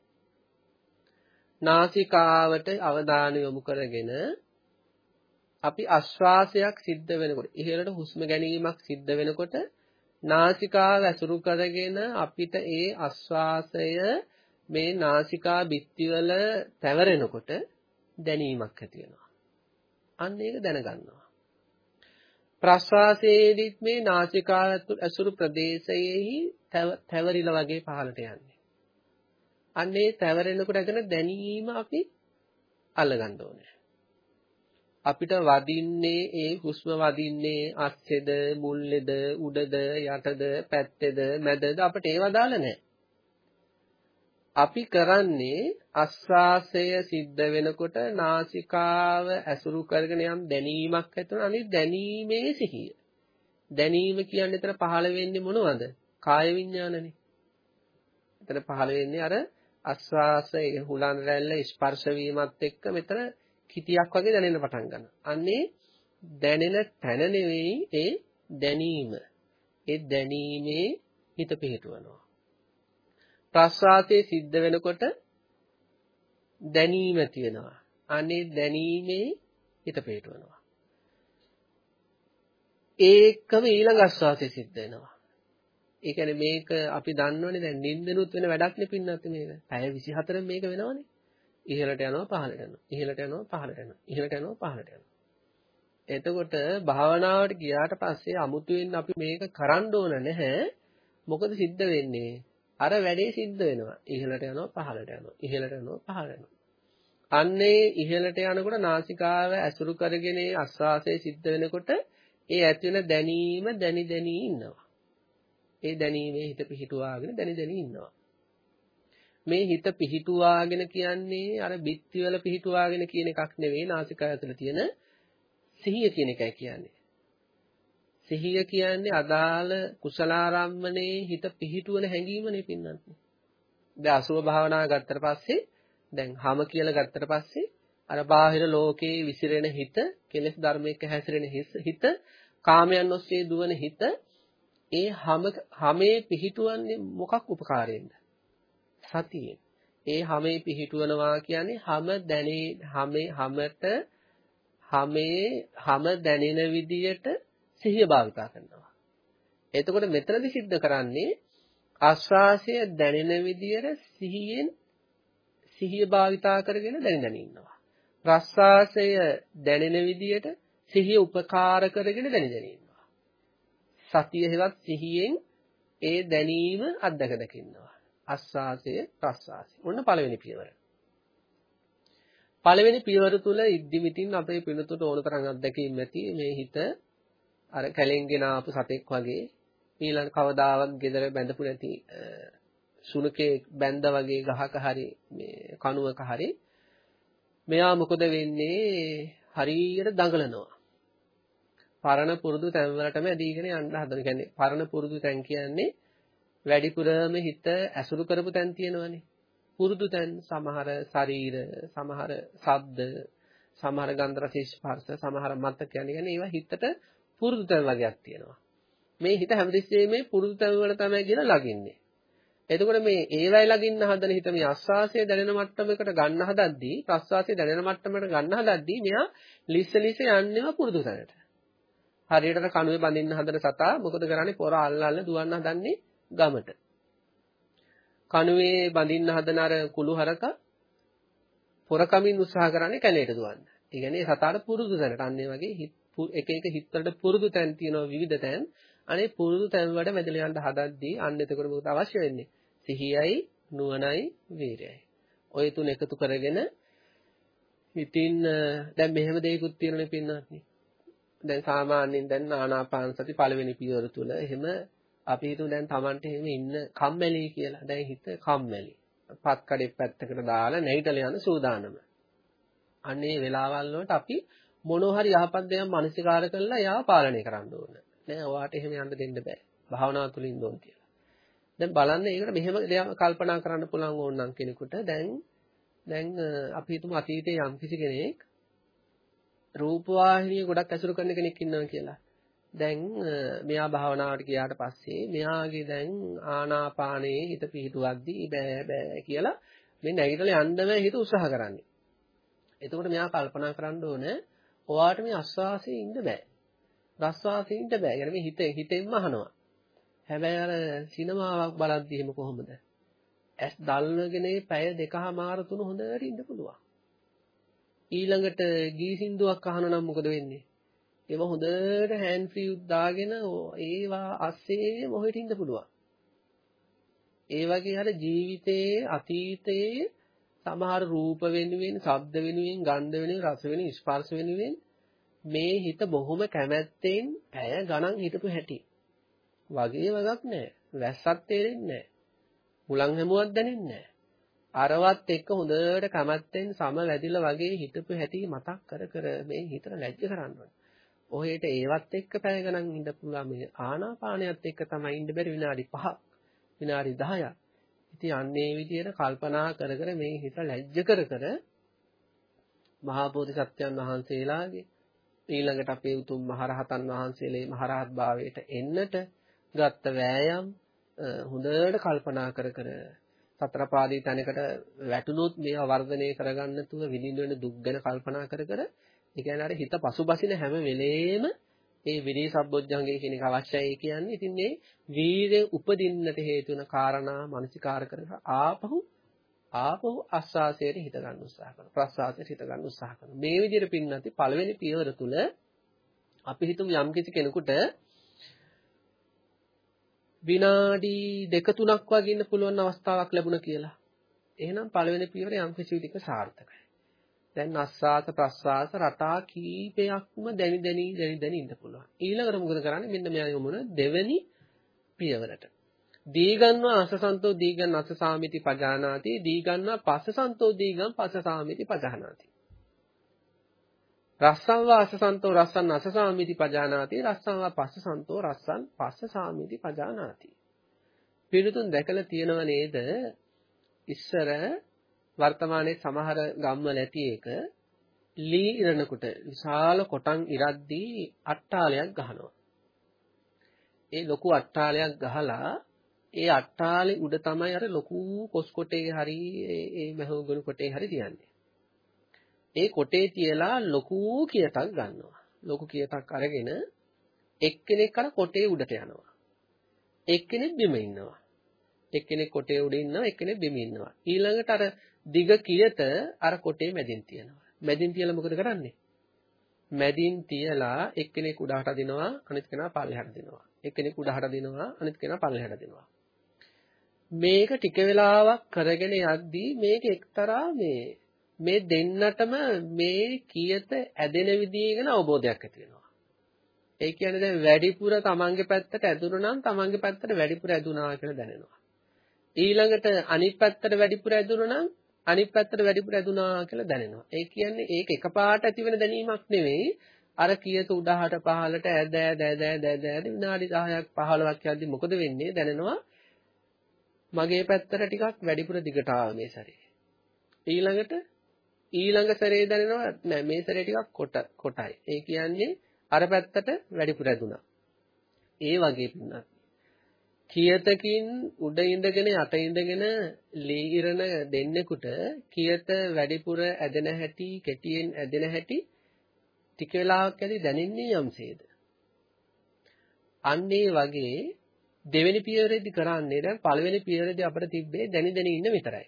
A: නාසිකාවට අවධානය යොමු කරගෙන අපි ආශ්වාසයක් සිද්ධ වෙනකොට ඉහළට හුස්ම ගැනීමක් සිද්ධ වෙනකොට නාසිකාව ඇසුරු කරගෙන අපිට ඒ ආශ්වාසය මේ නාසිකා බිත්තිවල තැවරෙනකොට දැනීමක් ඇති වෙනවා. අන්න ඒක දැනගන්නවා. ප්‍රශ්වාසයේදීත් මේ නාසිකා ඇසුරු ප්‍රදේශයේහි තැවරිලා වගේ පහළට යන්නේ. අන්නේ තැවරෙනකොට ඇතින දැනීම අපි අල්ලගන්න ඕනේ. අපිට වදින්නේ ඒ හුස්ම වදින්නේ අස්සෙද මුල්ලෙද උඩද යටද පැත්තේද මැදද අපිට ඒව දාලා නැහැ. අපි කරන්නේ අස්වාසය සිද්ධ වෙනකොට නාසිකාව ඇසුරු කරගෙන යම් දැනීමක් ඇතිවෙන අනිත් දැනීමේ සිහිය. දැනීම කියන්නේ එතන පහළ වෙන්නේ මොනවද? කාය විඥානනේ. එතන පහළ වෙන්නේ අර අස්වාසය හුලන් රැල්ල ස්පර්ශ වීමත් එක්ක මෙතන කිතියක් වගේ දැනෙන්න පටන් ගන්නවා. අන්නේ දැනෙන තැන නෙවෙයි ඒ දැනීම. ඒ දැනීමේ හිත පිහිටවනවා. ප්‍රස්වාසයේ සිද්ධ වෙනකොට දැනීම තියෙනවා. අනේ දැනීමේ හිත පිටවනවා. ඒකම ඊළඟ ආස්වාසයේ සිද්ධ වෙනවා. ඒ කියන්නේ මේක අපි දන්නවනේ දැන් නිින්දනුත් වෙන වැඩක් නේ පින්නත් මේක. පැය 24 මේක වෙනවනේ. ඉහළට යනවා පහළට යනවා. ඉහළට යනවා පහළට යනවා. ඉහළට යනවා පහළට යනවා. එතකොට භාවනාවට ගියාට පස්සේ අමුතුවෙන් අපි මේක කරන්න ඕන නැහැ. මොකද සිද්ධ වෙන්නේ? අර වැඩේ සිද්ධ වෙනවා. ඉහළට යනවා පහළට යනවා. ඉහළට යනවා පහළට යනවා. අන්නේ ඉහළට යනකොට නාසිකාව ඇසුරු කරගෙන ආස්වාසය සිද්ධ වෙනකොට ඒ ඇති වෙන දැනීම දැනි දැනි ඉන්නවා. ඒ දැනීමේ හිත පිහිටුවාගෙන දැනි දැනි ඉන්නවා. මේ හිත පිහිටුවාගෙන කියන්නේ අර බිත්තිවල පිහිටුවාගෙන කියන එකක් නෙවෙයි නාසිකාය ඇතුළේ තියෙන සිහිය කියන එකයි කියන්නේ. සිහිය කියන්නේ අදාළ කුසලාරම්මනේ හිත පිහිටුවන හැඟීමනේ පින්නත්. දැන් අසුභ භාවනා ගත්තට පස්සේ දැන් හැම කියලා ගත්තට පස්සේ අර බාහිර ලෝකේ විසිරෙන හිත, කෙලෙස් ධර්මයක හැසිරෙන හිත, කාමයන් ඔස්සේ දුවන හිත ඒ හැම හැමේ පිහිටුවන්නේ මොකක් උපකාරයෙන්ද? සතියෙන්. ඒ හැමේ පිහිටුවනවා කියන්නේ හැම දැනේ හැමේ හැමත හැමේ හැම දැනෙන විදියට සිහිය භාවිතා කරනවා. එතකොට මෙතනදි සිද්ධ කරන්නේ ආස්වාසය දැනෙන විදියට සිහියෙන් සිහිය භාවිතා කරගෙන දැන දැන ඉන්නවා. ප්‍රස්වාසය දැනෙන විදියට සිහිය උපකාර කරගෙන දැන දැන ඉන්නවා. සතිය හෙවත් සිහියෙන් ඒ දැනීම අත්දක දකින්නවා. ආස්වාසය ප්‍රස්වාසය. ඔන්න පළවෙනි පියවර. පළවෙනි පියවර තුල ඉද්දිමිතින් අපේ පිනතුට ඕන තරම් අත්දැකීම් ඇති මේ හිත අර කැලෙන්ගෙන ආපු සතෙක් වගේ ඊළඟ කවදාවත් ගෙදර බැඳපු නැති සුනකේ බැඳ වගේ ගහක හරි මේ කණුවක හරි මෙයා මොකද වෙන්නේ හරියට දඟලනවා පරණ පුරුදු තැන් වලටම ඇදීගෙන යන්න හදන. කියන්නේ පරණ පුරුදු තැන් කියන්නේ වැඩිපුරම හිත ඇසුරු කරපු තැන් තියෙනවනේ. පුරුදු තැන් සමහර ශරීර, සමහර ශබ්ද, සමහර ගන්ධ රස ස්පර්ශ, සමහර මතක කියන්නේ ඒවා හිතට පුරුදු තැන් වගේක් තියෙනවා. මේ හිත හැමතිස්සෙම මේ පුරුදු තැන් වල තමයි කියලා ලගින්නේ. එතකොට මේ ඒවයි ලගින්න හදන හිත මේ ආස්වාසය දැනෙන මට්ටමකට ගන්න හදද්දී ප්‍රස්වාසය දැනෙන මට්ටමකට ගන්න හදද්දී මෙයා ලිස්ස ලිස්ස යන්නේම පුරුදු තැනට. හරියට කණුවේ බඳින්න හදන සතා මොකද කරන්නේ පොර අල්ල අල්ල දුවන්න හදන්නේ ගමට. කණුවේ බඳින්න හදන අර කුළු හරක පොර කමින් උත්සාහ කරන්නේ කැලේට දුවන්න. ඒ කියන්නේ සතාට පුරුදු තැනට. අන්න ඒ වගේ එක එක හිත් වලට පුරුදු තැන් තියෙනවා විවිධ තැන්. අනේ පුරුදු තැන් වලට වැදලා යන්න හදද්දී අන්න එතකොට මොකද අවශ්‍ය වෙන්නේ? සිහියයි නුවණයි වීරයයි. ඔය තුන එකතු කරගෙන ඉතින් දැන් මෙහෙම දෙයක්ත් තියෙනනේ පින්නත්නි. දැන් සාමාන්‍යයෙන් දැන් ආනාපාන සති පළවෙනි පියවර තුල එහෙම අපි හිතමු දැන් Tamanට එහෙම ඉන්න කම්මැලි කියලා. දැන් හිත කම්මැලි. පත් කඩේ පැත්තකට දාලා නැහිටලා යන සූදානම. අන්නේ වෙලාවල් වලට අපි මොනවා හරි යහපත් දෙයක් මනසිකාර කරලා යාව පාලනය කරන්න ඕන. නෑ ඔයාට එහෙම යන්න දෙන්න බෑ. භාවනාව තුලින් දෝන් කියලා. දැන් බලන්න ඒකට මෙහෙම දෙයක් කල්පනා කරන්න පුළුවන් ඕනනම් කෙනෙකුට දැන් දැන් අපි හිතමු අතීතයේ යම් කිසි කෙනෙක් රූපවාහිනිය ගොඩක් ඇසුරු කරන කෙනෙක් ඉන්නවා කියලා. දැන් මෙයා භාවනාවට ගියාට පස්සේ මෙයාගේ දැන් ආනාපානයේ හිත පිහිටුවද්දී බෑ බෑ කියලා මේ නැගිටලා යන්නම හිත උත්සාහ කරන්නේ. එතකොට මෙයා කල්පනා කරන්න ඕන ඔයාට මේ ආස්වාසේ ඉන්න බෑ. ප්‍රස්වාසේ ඉන්න බෑ. يعني මේ හිත හිතෙන්ම අහනවා. හැබැයි අර සිනමාවක් බලද්දී එහෙම කොහොමද? ඇස් දල්වගෙන පැය දෙකමාර තුන හොඳට ඉන්න පුළුවන්. ඊළඟට ගී සින්දුවක් අහන නම් මොකද වෙන්නේ? ඒව හොඳට හෑන්ඩ් ෆ්‍රී දාගෙන ඒවා අස්සේ මොහෙට ඉන්න පුළුවන්. ඒ වගේ අර ජීවිතයේ අතීතයේ සමහර රූප වෙනුවෙන්, ශබ්ද වෙනුවෙන්, ගන්ධ වෙනුවෙන්, රස වෙනුවෙන්, ස්පර්ශ වෙනුවෙන් මේ හිත බොහොම කැමැත්තෙන් පැය ගණන් හිටපු හැටි. වගේ වගක් නැහැ. වැස්සක් තේරෙන්නේ නැහැ. මුලන් හැමුවක් දැනෙන්නේ නැහැ. අරවත් එක්ක හොඳට කැමැත්තෙන් සම වැදිලා වගේ හිටපු හැටි මතක් කර කර මේ හිතට ලැජ්ජ කරන්න ඕනේ. ඔහෙට ඒවත් එක්ක පැය ගණන් ඉඳ පුළුවන් මේ ආනාපානයත් එක්ක තමයි ඉඳ බැරි විනාඩි 5ක් විනාඩි 10ක්. ඉතින් අන්නේ විදියට කල්පනා කර කර මේ හිත ලැජ්ජ කර කර මහා බෝධිසත්වයන් වහන්සේලාගේ ඊළඟට අපේ උතුම් මහරහතන් වහන්සේලේ මහරහත් භාවයට එන්නට ගත්ත වෑයම් හොඳට කල්පනා කර කර සතර පාදී තැනකට වැටුනොත් මේවා වර්ධනය කරගන්න තුව විඳින්න වෙන දුක් ගැන කල්පනා කර කර ඒ කියන්නේ අර හිත පසුබසින හැම වෙලේම ඒ විරේ සම්බොජ්ජංගය කියන එක අවශ්‍යයි කියන්නේ. ඉතින් මේ වීරය උපදින්නට හේතු වෙන කාරණා මනසිකාර කරලා ආපහු ආපහු ආස්වාසයට හිත ගන්න උත්සාහ කරනවා. ප්‍රස්වාසයට හිත ගන්න උත්සාහ කරනවා. මේ විදිහට පින්නති පළවෙනි පියවර තුල අපි හිතමු යම් කිසි කෙනෙකුට විනාඩි දෙක තුනක් වගේ ඉන්න පුළුවන් අවස්ථාවක් ලැබුණා කියලා. එහෙනම් පළවෙනි පියවර යම් කිසි විදිහක සාර්ථකයි. දැන් අස්වාස ප්‍රස්වාස රටා කීපයක්ම දැනි දැනි දැනි දැනි ඉන්න පුළුවන්. ඊළඟට මොකද කරන්නේ? මෙන්න මෙයා යමුන දෙවෙනි පියවරට. දීගන්වා අසසන්තෝ දීගන් අසසාමිති පජානාති දීගන්වා පස්සසන්තෝ දීගන් පස්සසාමිති පජානාති. රස්සං වා අසසන්තෝ රස්සන් අසසාමිති පජානාති රස්සං වා පස්සසන්තෝ රස්සන් පස්සසාමිති පජානාති. පිළිතුන් දැකලා තියෙනව නේද? ඉස්සර වර්තමානයේ සමහර ගම්වල ඇති එක ලී ඉරනකොට විශාල කොටන් ඉරද්දී අට්ටාලයක් ගහනවා. ඒ ලොකු අට්ටාලයක් ගහලා ඒ අට්ටාලේ උඩ තමයි අර ලොකු කොස් කොටේ හරි ඒ මහෝගුණ කොටේ හරි තියන්නේ. ඒ කොටේ තියලා ලොකු කියතක් ගන්නවා. ලොකු කියතක් අරගෙන එක්කෙනෙක් අර කොටේ උඩට යනවා. එක්කෙනෙක් බිම ඉන්නවා. එක්කෙනෙක් කොටේ උඩ ඉන්නවා එක්කෙනෙක් බිම ඉන්නවා. ඊළඟට අර දිග කියත අර කොටේ මැදින් තියනවා. මැදින් තියලා මොකද කරන්නේ? මැදින් තියලා එක්කෙනෙක් උඩහට අදිනවා අනිත් කෙනා පල්ලෙහාට දෙනවා. එක්කෙනෙක් උඩහට දෙනවා අනිත් කෙනා පල්ලෙහාට දෙනවා. මේක ටික වෙලාවක් කරගෙන යද්දී මේක එක්තරා මේ මේ දෙන්නටම මේ කියත ඇදෙන විදිය ගැන අවබෝධයක් ඇති වෙනවා. ඒ කියන්නේ දැන් වැඩිපුර තමන්ගේ පැත්තට ඇදුණා නම් තමන්ගේ පැත්තට වැඩිපුර ඇදුණා කියලා දැනෙනවා. ඊළඟට අනිත් පැත්තට වැඩිපුර ඇදුණා නම් අනිත් පැත්තට වැඩිපුර ඇදුනා කියලා දැනෙනවා. ඒ කියන්නේ ඒක එකපාරට ඇති වෙන දැනීමක් නෙවෙයි. අර කීයක උඩහට පහලට ඇද ඇද ඇද ඇද ඇද විනාඩි 10ක් 15ක් යද්දි මොකද වෙන්නේ දැනෙනවා මගේ පැත්තට ටිකක් වැඩිපුර දිගට ආවා මේ සැරේ. ඊළඟට ඊළඟ සැරේ දැනෙනවා නෑ මේ සැරේ ටිකක් කොට කොටයි. ඒ කියන්නේ අර පැත්තට වැඩිපුර ඇදුනා. ඒ වගේ පින්නත් කියතකින් උඩ ඉඳගෙන යට ඉඳගෙන ලී ඉරණ දෙන්නෙකුට කියත වැඩිපුර ඇදෙන හැටි කෙටියෙන් ඇදෙන හැටි ටික වෙලාවක් ඇදී දැනෙන්නේ යම්සේද? අන්න ඒ වගේ දෙවෙනි පියවරේදී කරන්නේ දැන් පළවෙනි පියවරේදී අපිට තිබ්බේ දැනි දැනි ඉන්න විතරයි.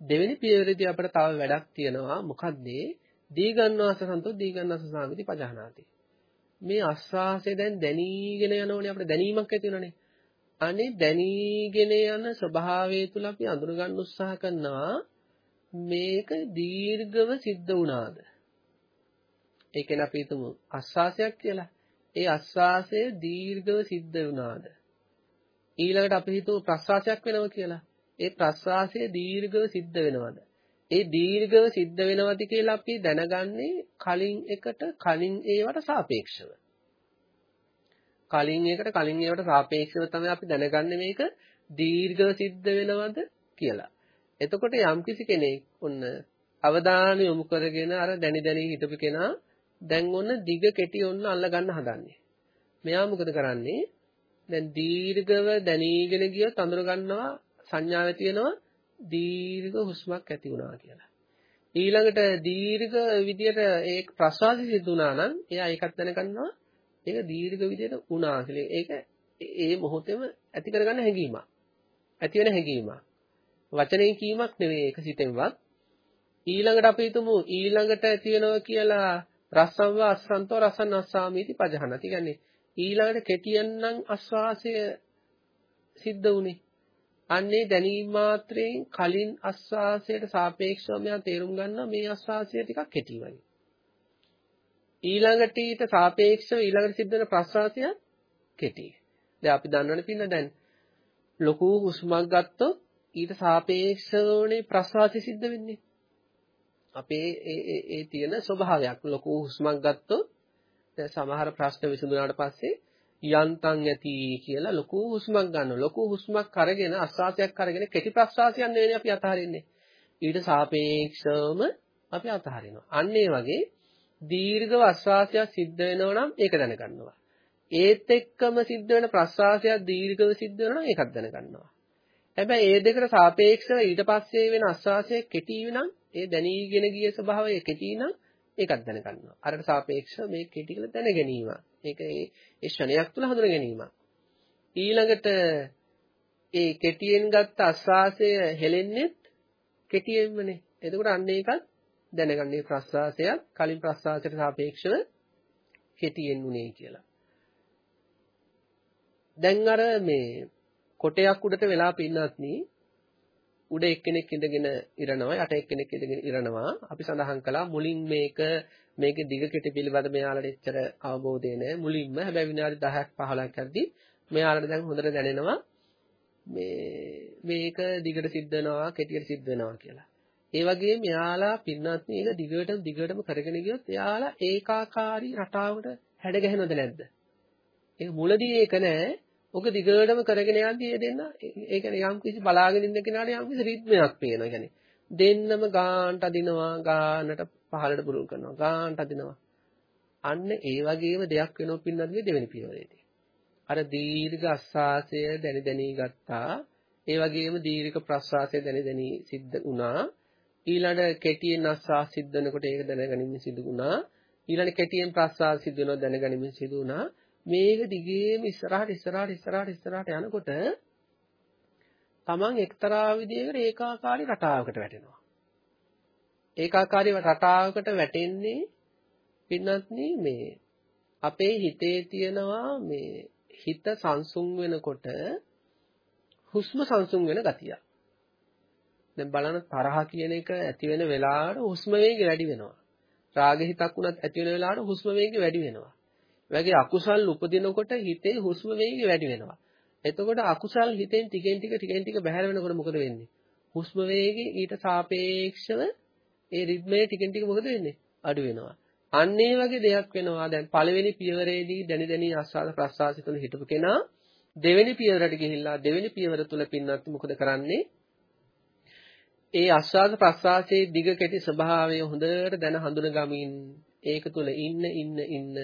A: දෙවෙනි පියවරේදී අපිට තව වැඩක් තියෙනවා මොකද්ද? දීගන්වාස සන්තෝ දීගන්වාස සාමිති පජහනාති. මේ ආස්වාසය දැන් දැනීගෙන යනෝනේ අපිට දැනීමක් ඇති වෙනනේ අනේ දැනීගෙන යන ස්වභාවය තුල අපි අඳුර ගන්න උත්සාහ කරනවා මේක දීර්ඝව සිද්ධ වුණාද? ඒ කියන්නේ අපි හිතමු ආස්වාසයක් කියලා. ඒ ආස්වාසය දීර්ඝව සිද්ධ වුණාද? ඊළඟට අපි හිතමු ප්‍රස්වාසයක් වෙනවා කියලා. ඒ ප්‍රස්වාසය දීර්ඝව සිද්ධ වෙනවද? ඒ දීර්ඝව සිද්ධ වෙනවද කියලා අපි දැනගන්නේ කලින් එකට කලින් ඒවට සාපේක්ෂව. කලින් එකට කලින් ඒවට සාපේක්ෂව තමයි අපි දැනගන්නේ මේක දීර්ඝව සිද්ධ වෙනවද කියලා. එතකොට යම්කිසි කෙනෙක් ඔන්න අවධානය යොමු කරගෙන අර දැනි දැනි හිටපු කෙනා දැන් ඔන්න දිග කෙටි ඔන්න අල්ල ගන්න හදන්නේ. මෙයා මොකද කරන්නේ? දැන් දීර්ඝව දැනීගෙන ගියොත් අඳුර ගන්නවා සංඥාව තියෙනවා දීර්ඝ හුස්මක් ඇති වුණා කියලා. ඊළඟට දීර්ඝ විදියට ඒ ප්‍රසවාසය සිදු වුණා නම් එයා ඒකත් දැනගන්නවා ඒක දීර්ඝ විදියට වුණා කියලා. ඒක ඒ මොහොතේම ඇති කරගන්න හැඟීමක්. ඇති වෙන හැඟීමක්. වචනේ කීමක් නෙවෙයි ඒක සිතෙන්වත්. ඊළඟට අපි හිතමු ඊළඟට ඇති වෙනවා කියලා රස්සම්ව අස්සන්තෝ රසන් අස්සාමීති පජහනති. කියන්නේ ඊළඟට කෙටියෙන්නම් අස්වාසය සිද්ධ වුනේ. අන්නේ දැනීම මාත්‍රයෙන් කලින් අස්වාසයට සාපේක්ෂව මෙයා තේරුම් ගන්නවා මේ අස්වාසය ටිකක් කෙටි වගේ. ඊළඟට ඊට සාපේක්ෂව ඊළඟට සිද්ධ වෙන ප්‍රස්වාසය කෙටි. දැන් අපි දන්නවනේ පින්න දැන් ලොකු හුස්මක් ගත්තොත් ඊට සාපේක්ෂවනේ ප්‍රස්වාසය සිද්ධ වෙන්නේ. අපේ ඒ ඒ ඒ තියෙන ස්වභාවයක් ලොකු හුස්මක් ගත්තොත් දැන් සමහර ප්‍රශ්න විසඳුනාට පස්සේ යන්තම් ඇති කියලා ලොකු හුස්මක් ගන්නවා. ලොකු හුස්මක් අරගෙන අස්වාසයක් අරගෙන කෙටි ප්‍රස්වාසයක් නෙවෙයි අපි අතහරින්නේ. ඊට සාපේක්ෂවම අපි අතහරිනවා. අන්න ඒ වගේ දීර්ඝව ආශ්වාසයක් සිද්ධ වෙනවා නම් ඒක දැනගන්නවා. ඒත් එක්කම සිද්ධ වෙන ප්‍රශ්වාසයක් දීර්ඝව සිද්ධ වෙනවා නම් ඒකත් දැනගන්නවා. හැබැයි ඒ දෙකට සාපේක්ෂව ඊට පස්සේ වෙන ආශ්වාසය කෙටි නම් ඒ දැනීගෙන ගිය ස්වභාවය කෙටි නම් ඒකත් දැනගන්නවා. අරකට සාපේක්ෂව මේ කෙටි කියලා දැන ගැනීම. ඒක ඒ ඒ ෂණයක් තුල හඳුන ගැනීම. ඊළඟට ඒ කෙටියෙන් ගත්ත ආශ්වාසය හෙලෙන්නේ කෙටියෙන්මනේ. එතකොට අන්න ඒකත් දැනගන්නේ ප්‍රස්වාසයත් කලින් ප්‍රස්වාසයට සාපේක්ෂව කෙටියෙන් උනේ කියලා. දැන් අර මේ කොටයක් උඩට වෙලා පින්නත්නි උඩ එක්කෙනෙක් ඉඳගෙන ඉරනවා යට එක්කෙනෙක් ඉඳගෙන ඉරනවා. අපි සඳහන් කළා මුලින් මේක මේකේ දිග කෙටි පිළිබඳ මෙයාලට එච්චර අවබෝධය නැහැ. මුලින්ම හැබැයි විනාඩි 10ක් 15ක් යද්දී මෙයාලට දැන් හොඳට දැනෙනවා මේ මේක දිගට සිද්ධ වෙනවා කෙටියට සිද්ධ වෙනවා කියලා. ඒ වගේම එයාලා පින්නත් මේක දිගටම දිගටම කරගෙන ගියොත් එයාලා ඒකාකාරී රටාවකට හැඩ ගැහෙනවද නැද්ද? ඒක මුලදී ඒක නෑ. ඔක දිගටම කරගෙන යද්දී ඒ දෙන්න ඒ කියන්නේ යම් කිසි බලාගෙන ඉන්න කෙනාට යම් කිසි රිද්මයක් පේනවා. කියන්නේ දෙන්නම ගානට අදිනවා ගානට පහළට බුරුල් කරනවා ගානට අදිනවා. අන්න ඒ වගේම දෙයක් වෙනව පින්නත් මේ දෙවෙනි පියවරේදී. අර දීර්ඝ අස්වාසය දැනි දැනි ගත්තා. ඒ වගේම දීර්ඝ ප්‍රස්වාසය දැනි දැනි සිද්ධ වුණා. ඊළඟ කෙටියෙන් අස්වාස සිද්ධ වෙනකොට ඒක දැනගනිමින් සිදු වුණා. ඊළඟ කෙටියෙන් ප්‍රස්වාස සිද්ධ වෙනවා දැනගනිමින් සිදු වුණා. මේක දිගේම ඉස්සරහට ඉස්සරහට ඉස්සරහට ඉස්සරහට යනකොට තමන් එක්තරා විදිහකට ඒකාකාරී රටාවකට වැටෙනවා. ඒකාකාරී රටාවකට වැටෙන්නේ පින්නත්නි මේ අපේ හිතේ තියෙනවා මේ හිත සංසුන් වෙනකොට හුස්ම සංසුන් වෙන ගතියක්. දැන් බලන්න තරහ කියන එක ඇති වෙන වෙලාවට හුස්ම වේගය වැඩි වෙනවා. රාග හිතක් උනත් ඇති වෙන වෙලාවට හුස්ම වේගය වැඩි වෙනවා. වගේ අකුසල් උපදිනකොට හිතේ හුස්ම වේගය වැඩි වෙනවා. එතකොට අකුසල් හිතෙන් ටිකෙන් ටික ටිකෙන් ටික බැහැර වෙනකොට මොකද වෙන්නේ? හුස්ම වේගය ඊට සාපේක්ෂව ඒ රිද්මේ ටිකෙන් ටික මොකද වෙන්නේ? අඩු වෙනවා. අන්න ඒ වගේ දෙයක් වෙනවා. දැන් පළවෙනි පියවරේදී දැනි දැනි ආස්වාද ප්‍රසආස තුන හිටපු කෙනා දෙවෙනි පියවරට ගිහිල්ලා දෙවෙනි පියවර තුල පින්නත් මොකද කරන්නේ? ඒ ආස්වාද ප්‍රස්වාසයේ දිග කෙටි ස්වභාවය හොඳට දැන හඳුන ගමින් ඒක තුල ඉන්න ඉන්න ඉන්න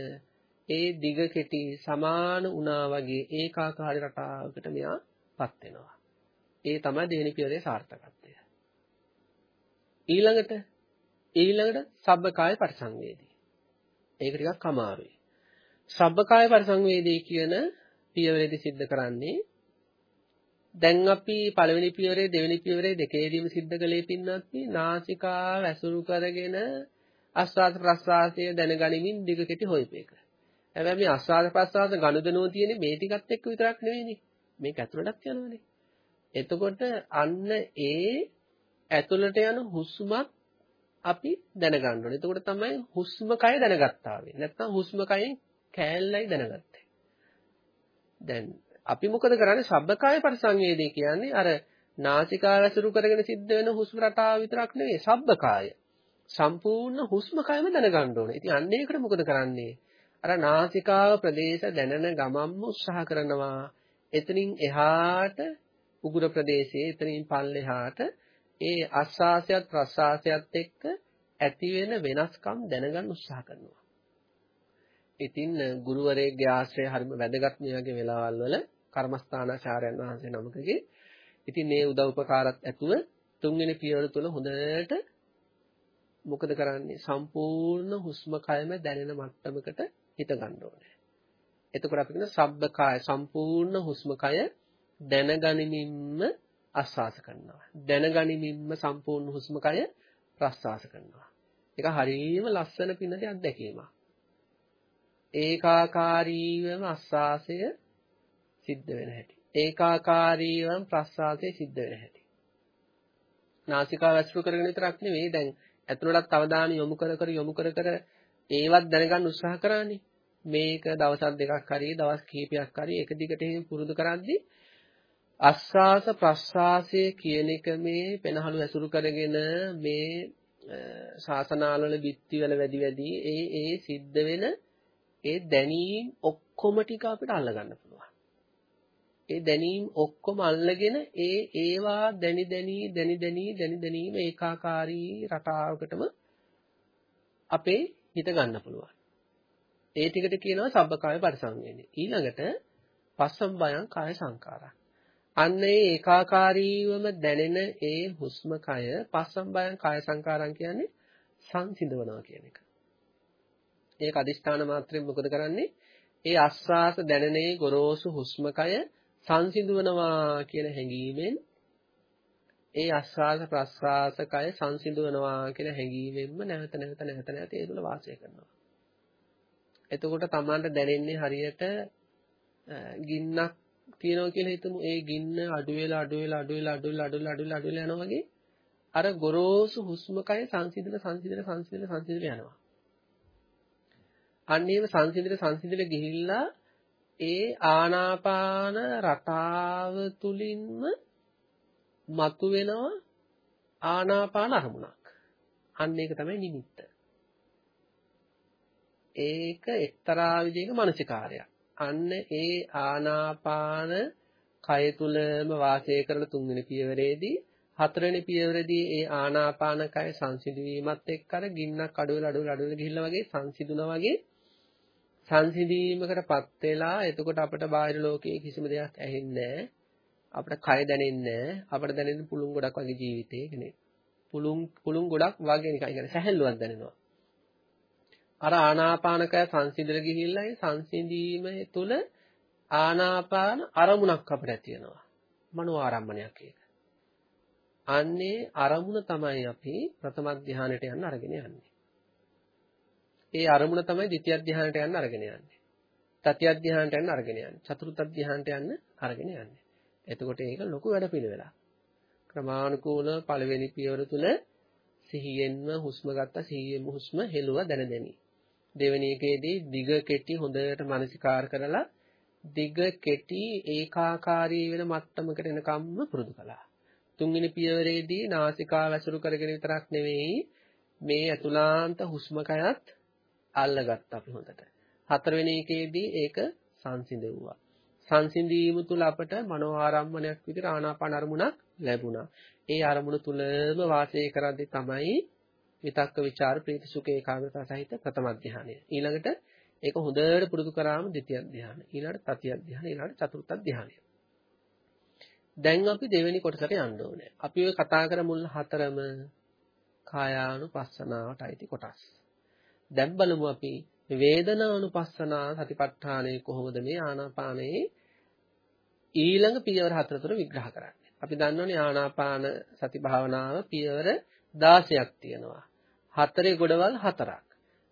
A: ඒ දිග කෙටි සමාන වුණා වගේ ඒකාකාරී රටාවකට මෙයාපත් වෙනවා. ඒ තමයි දෙවෙනි පියවරේ සාර්ථකත්වය. ඊළඟට ඊළඟට සබ්බකාය පරිසංවේදී. ඒක ටිකක් අමාරුයි. සබ්බකාය පරිසංවේදී කියන පියවරේදී සිද්ධ කරන්නේ දැන් අපි පළවෙනි පියවරේ දෙවෙනි පියවරේ දෙකේදීම සිද්ධ කළේ පින්නත් නාසිකා වැසුරු කරගෙන ආස්වාද ප්‍රස්වාසය දැනගනිමින් දිග කෙටි හොයපේක. හැබැයි මේ ආස්වාද ප්‍රස්වාස ගනුදෙනුව තියෙන්නේ මේ ටිකත් එක්ක විතරක් නෙවෙයිනේ. මේක ඇතුළටත් යනවනේ. එතකොට අන්න ඒ ඇතුළට යන හුස්මත් අපි දැනගන්න ඕනේ. එතකොට තමයි හුස්ම කය දැනගත්තා වෙන්නේ. නැත්නම් හුස්ම කයෙන් කෑල්ලයි දැනගත්තේ. දැන් අපි මොකද කරන්නේ? ශබ්දකාය පරිසංවේදී කියන්නේ අර නාසිකාව ඇසුරු කරගෙන සිද්ධ වෙන හුස්ම රටාව විතරක් නෙවෙයි ශබ්දකාය. සම්පූර්ණ හුස්ම කයම දැනගන්න ඕනේ. ඉතින් අන්න ඒකට මොකද කරන්නේ? අර නාසිකාව ප්‍රදේශ දැනන ගමම්ම උත්සාහ කරනවා. එතනින් එහාට උගුර ප්‍රදේශයේ එතනින් පල්ලෙහාට ඒ ආස්වාසයත් ප්‍රස්වාසයත් එක්ක ඇති වෙන වෙනස්කම් දැනගන්න උත්සාහ කරනවා. ඉතින් ගුරුවරයෙක්ගේ ආශ්‍රය හරිම වැදගත් මේ වගේ වෙලාවල් වල කර්මස්ථානාචාර්යයන් වහන්සේ නමකගේ ඉතින් මේ උදව් උපකාරات ඇතුව තුන්වෙනි පියවර තුල හොඳට මොකද කරන්නේ සම්පූර්ණ හුස්ම කයම දැනෙන මට්ටමකට හිත ගන්න ඕනේ. එතකොට අපි කියන සබ්බකාය සම්පූර්ණ හුස්ම කය දැනගනිමින්ම ආස්වාස කරනවා. දැනගනිමින්ම සම්පූර්ණ හුස්ම කය ප්‍රස්වාස කරනවා. ඒක හරියම ලස්සන පින්නදී අත්දැකීමක්. ඒකාකාරීවම ආස්වාසය සිද්ධ වෙන හැටි. ඒකාකාරීවම ප්‍රස්වාසය සිද්ධ වෙන හැටි. නාසිකාව ඇසුරු කරගෙන විතරක් නෙවෙයි දැන් ඇතුළටත් අවධානය යොමු කර කර යොමු කර කර ඒවත් දැනගන්න උත්සාහ කරානේ. මේක දවස් දෙකක් හරි දවස් කිහිපයක් හරි එක දිගට එහෙම පුරුදු කරද්දී අස්වාස ප්‍රස්වාසය කියන එක මේ පෙනහළු ඇසුරු කරගෙන මේ ශාසනාවල බිත්ති වල වැඩි වැඩි ඒ ඒ සිද්ධ වෙන ඒ දැනීම් ඔක්කොම ටික අපිට අල්ලගන්න පුළුවන්. ඒ දැනීම් ඔක්කොම අල්ලගෙන ඒ ඒවා දැනි දැනි දැනි දැනි දැනි දැනීම ඒකාකාරී රටාවකටම අපේ හිත ගන්න පුළුවන්. ඒ ටිකට කියනවා සබ්බකාය පරිසංවේදී. ඊළඟට පස්සම් බයං කාය සංකාරා. අන්න ඒ ඒකාකාරීවම දැනෙන ඒ හුස්ම කය පස්සම් බයං කාය සංකාරම් කියන්නේ සංසිඳවනවා කියන එක. ඒක අදිෂ්ඨාන මාත්‍රයෙන් මොකද කරන්නේ? ඒ ආස්වාස දැනෙනේ ගොරෝසු හුස්ම කය සංසිඳවනවා කියන හැඟීමෙන් ඒ ආස්වාස ප්‍රස්වාස කය සංසිඳවනවා කියන හැඟීමෙන්ම නැවත නැවත නැවත නැවත ඒ තුල වාසය කරනවා. එතකොට Tamanට දැනෙන්නේ හරියට ගින්නක් තියෙනවා කියලා හිතමු. ඒ ගින්න අඩු වෙලා අඩු වෙලා අඩු වෙලා අඩු වෙලා අඩු වෙලා අඩු වෙලා අඩු වෙලා යනවා වගේ අර ගොරෝසු හුස්ම කය සංසිඳන සංසිඳන සංසිඳන සංසිඳන යනවා. අන්න ඒව සංසිඳන සංසිඳන ගිහිල්ලා ඒ ආනාපාන රටාව තුලින්ම මතුවෙනවා ආනාපාන අරමුණක්. අන්න ඒක තමයි නිමිත්ත. ඒක එක්තරා විදිහක මානසිකාරයක්. අන්න ඒ ආනාපාන කය තුලම වාසය කරන තුන්වෙනි පියවරේදී හතරවෙනි පියවරේදී ඒ ආනාපාන කය සංසිඳවීමත් එක්ක අර ගින්නක් අඩුවෙලා අඩුවෙලා අඩුවෙලා ගිහිල්ලා වගේ සංසිඳුණා වගේ සංසිඳීමකටපත් වෙලා එතකොට අපිට බාහිර ලෝකයේ කිසිම දෙයක් ඇහෙන්නේ අපිට කය දැනෙන්නේ අපිට දැනෙන පුළුන් ගොඩක් වගේ ජීවිතේ කියන්නේ පුළුන් පුළුන් ගොඩක් වගේ නිකන් කියන්නේ සැහැල්ලුවක් දැනෙනවා. අර ආනාපානකය සංසිඳලා ගිහිල්ලා ඒ සංසිඳීම තුළ ආනාපාන අරමුණක් අපිට ඇති වෙනවා. මනෝ ආරම්මණයක් ඒක. අන්නේ අරමුණ තමයි අපි ප්‍රථම ධානයට යන්න අරගෙන යන්නේ. ඒ අරමුණ තමයි ද්විතිය ධානයට යන්න අරගෙන යන්නේ. තතිය ධානයට යන්න අරගෙන යන්නේ. චතුර්ථ ධානයට යන්න අරගෙන යන්නේ. එතකොට ඒක ලොකු වැඩපිළිවෙලක්. ක්‍රමානුකූල පළවෙනි පියවර තුල සිහියෙන්ම හුස්ම ගත්ත සිහියෙන්ම හුස්ම හෙළුව දැන දැමි. දෙවෙනි එකේදී දිග කෙටි හොඳට මනසිකාර කරලා දිග කෙටි ඒකාකාරී වෙන මට්ටමකට එනකම්ම පුරුදු කළා. තුන්වෙනි පියවරේදී නාසිකාව ඇසුරු කරගෙන විතරක් නෙවෙයි මේ අතුලාන්ත හුස්ම කයත් අල්ලගත්තා අපි හොඳට. හතරවෙනි එකේදී ඒක සංසිඳෙව්වා. සංසිඳීම තුල අපට මනෝ ආරම්මණයක් විදිහට ආනාපාන අරමුණක් ලැබුණා. ඒ අරමුණ තුලම වාසය කරද්දී තමයි විතක්ක ਵਿਚාර ප්‍රීති සුඛ ඒකාග්‍රතාව සහිත ප්‍රථම ධානය. ඊළඟට ඒක හොඳට පුරුදු කරාම දෙතිය ධානය. ඊළඟට තතිය ධානය. ඊළඟට චතුර්ථ ධානය. දැන් අපි දෙවෙනි කොටසට යන්න ඕනේ. අපි ඔය කතා කර මුල් හතරම කායානුපස්සනාවට අයිති කොටස්. දැන් බලමු අපි වේදනානුපස්සනා සතිපට්ඨානය කොහොමද මේ ආනාපානයේ ඊළඟ පියවර හතර තුන විග්‍රහ කරන්නේ. අපි දන්නවනේ ආනාපාන සති භාවනාව පියවර 16ක් තියෙනවා. හතරේ ගොඩවල් හතරක්.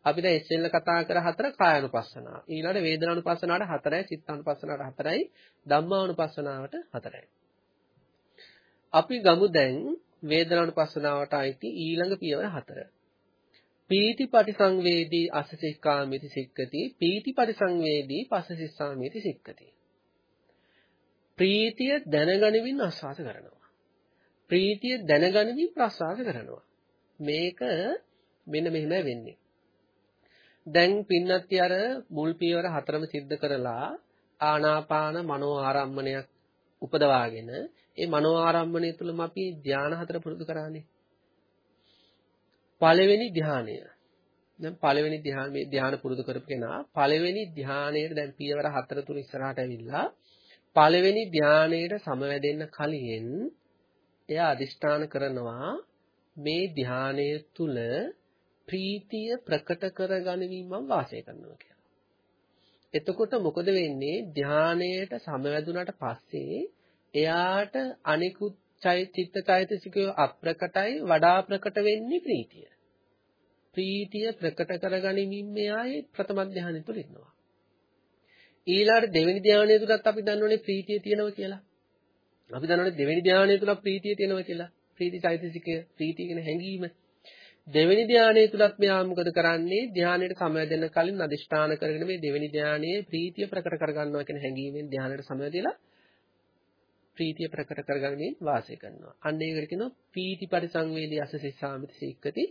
A: අපි දැන් ඉස්සෙල්ල කතා කර හතර කායानुපස්සනාව. ඊළඟට වේදනානුපස්සනාවට හතරයි, චිත්තානුපස්සනාවට හතරයි, ධම්මානුපස්සනාවට හතරයි. අපි ගමු දැන් වේදනානුපස්සනාවට අයිති ඊළඟ පියවර හතර. පීති පරිසංවේදී අසසිකාමිති සික්කති පීති පරිසංවේදී පසසිස්සාමිති සික්කති. ප්‍රීතිය දැනගනිමින් ආස්වාද කරනවා. ප්‍රීතිය දැනගනිමින් ප්‍රසආස කරනවා. මේක මෙන්න මෙහෙම වෙන්නේ. දැන් පින්නත්ටි අර මුල් පියවර හතරම සිද්ධ කරලා ආනාපාන මනෝ ආරම්මණයක් උපදවාගෙන ඒ මනෝ ආරම්මණය තුලම අපි ධානා හතර පුරුදු කරානේ. පළවෙනි ධානය. දැන් පළවෙනි ධානය මේ ධාන පුරුදු කරපු කෙනා පළවෙනි ධානයේ දැන් පියවර හතර තුන ඉස්සරහට ඇවිල්ලා පළවෙනි ධානයට සමවැදෙන්න කලින් එයා අදිෂ්ඨාන කරනවා මේ ධානය තුල ප්‍රීතිය ප්‍රකට කරගනිමින් මම වාසය කරනවා කියලා. එතකොට මොකද වෙන්නේ ධානයට සමවැදුනට පස්සේ එයාට අනිකුත් චෛත්‍යික චෛතසිකය අප්‍රකටයි වඩා ප්‍රකට වෙන්නේ ප්‍රීතිය. ප්‍රීතිය ප්‍රකට කරගනිමින් මෙයායේ ප්‍රථම ධානය තුල ඉන්නවා. ඊළඟට දෙවෙනි ධානය තුලත් අපි දන්නෝනේ ප්‍රීතිය තියෙනවා කියලා. අපි දන්නෝනේ දෙවෙනි ධානය තුල ප්‍රීතිය තියෙනවා කියලා. ප්‍රීති චෛතසිකය ප්‍රීතිය කියන හැඟීම. දෙවෙනි ධානය තුලත් මෙයා මොකද කරන්නේ? ධානයට සමවැදෙන්න කලින් අදිෂ්ඨාන කරගෙන මේ දෙවෙනි ධානයේ ප්‍රීතිය ප්‍රකට කරගන්නවා කියන හැඟීමෙන් ධානයට සමවැදෙලා ප්‍රීතිය ප්‍රකට කරගනිමින් වාසය කරනවා. අන්න ඒකට කියනවා පීති පරිසංවේදී අසසිස්සාමිති සික්කති.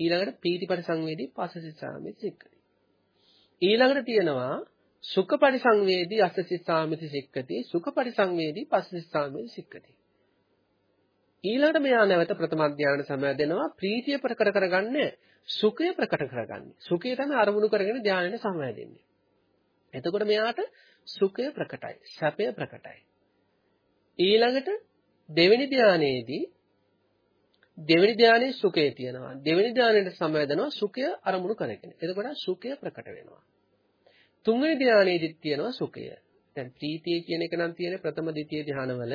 A: ඊළඟට පීති පරිසංවේදී පසසිස්සාමිති සික්කති. ඊළඟට තියෙනවා සුඛ පරිසංවේදී අසසිස්සාමිති සික්කති. සුඛ පරිසංවේදී පසසිස්සාමිති සික්කති. ඊළඟට මෙයා නැවත ප්‍රථම ධානය සමවැදෙනවා ප්‍රීතිය ප්‍රකට කරගන්නේ සුඛය ප්‍රකට කරගන්නේ. සුඛය තමයි අරමුණු කරගෙන ධානයට සමවැදෙන්නේ. එතකොට මෙයාට සුඛය ප්‍රකටයි, සැපය ප්‍රකටයි. ඊළඟට දෙවෙනි ධානයේදී දෙවෙනි ධානයේ සුඛය තියෙනවා. දෙවෙනි ධානයට සමවැදෙනවා සුඛය අරමුණු කරගෙන. එතකොට සුඛය ප්‍රකට වෙනවා. තුන්වෙනි ධානයේදීත් තියෙනවා සුඛය. දැන් ප්‍රීතිය කියන එක නම් තියෙන ප්‍රථම ද්විතීය ධානවල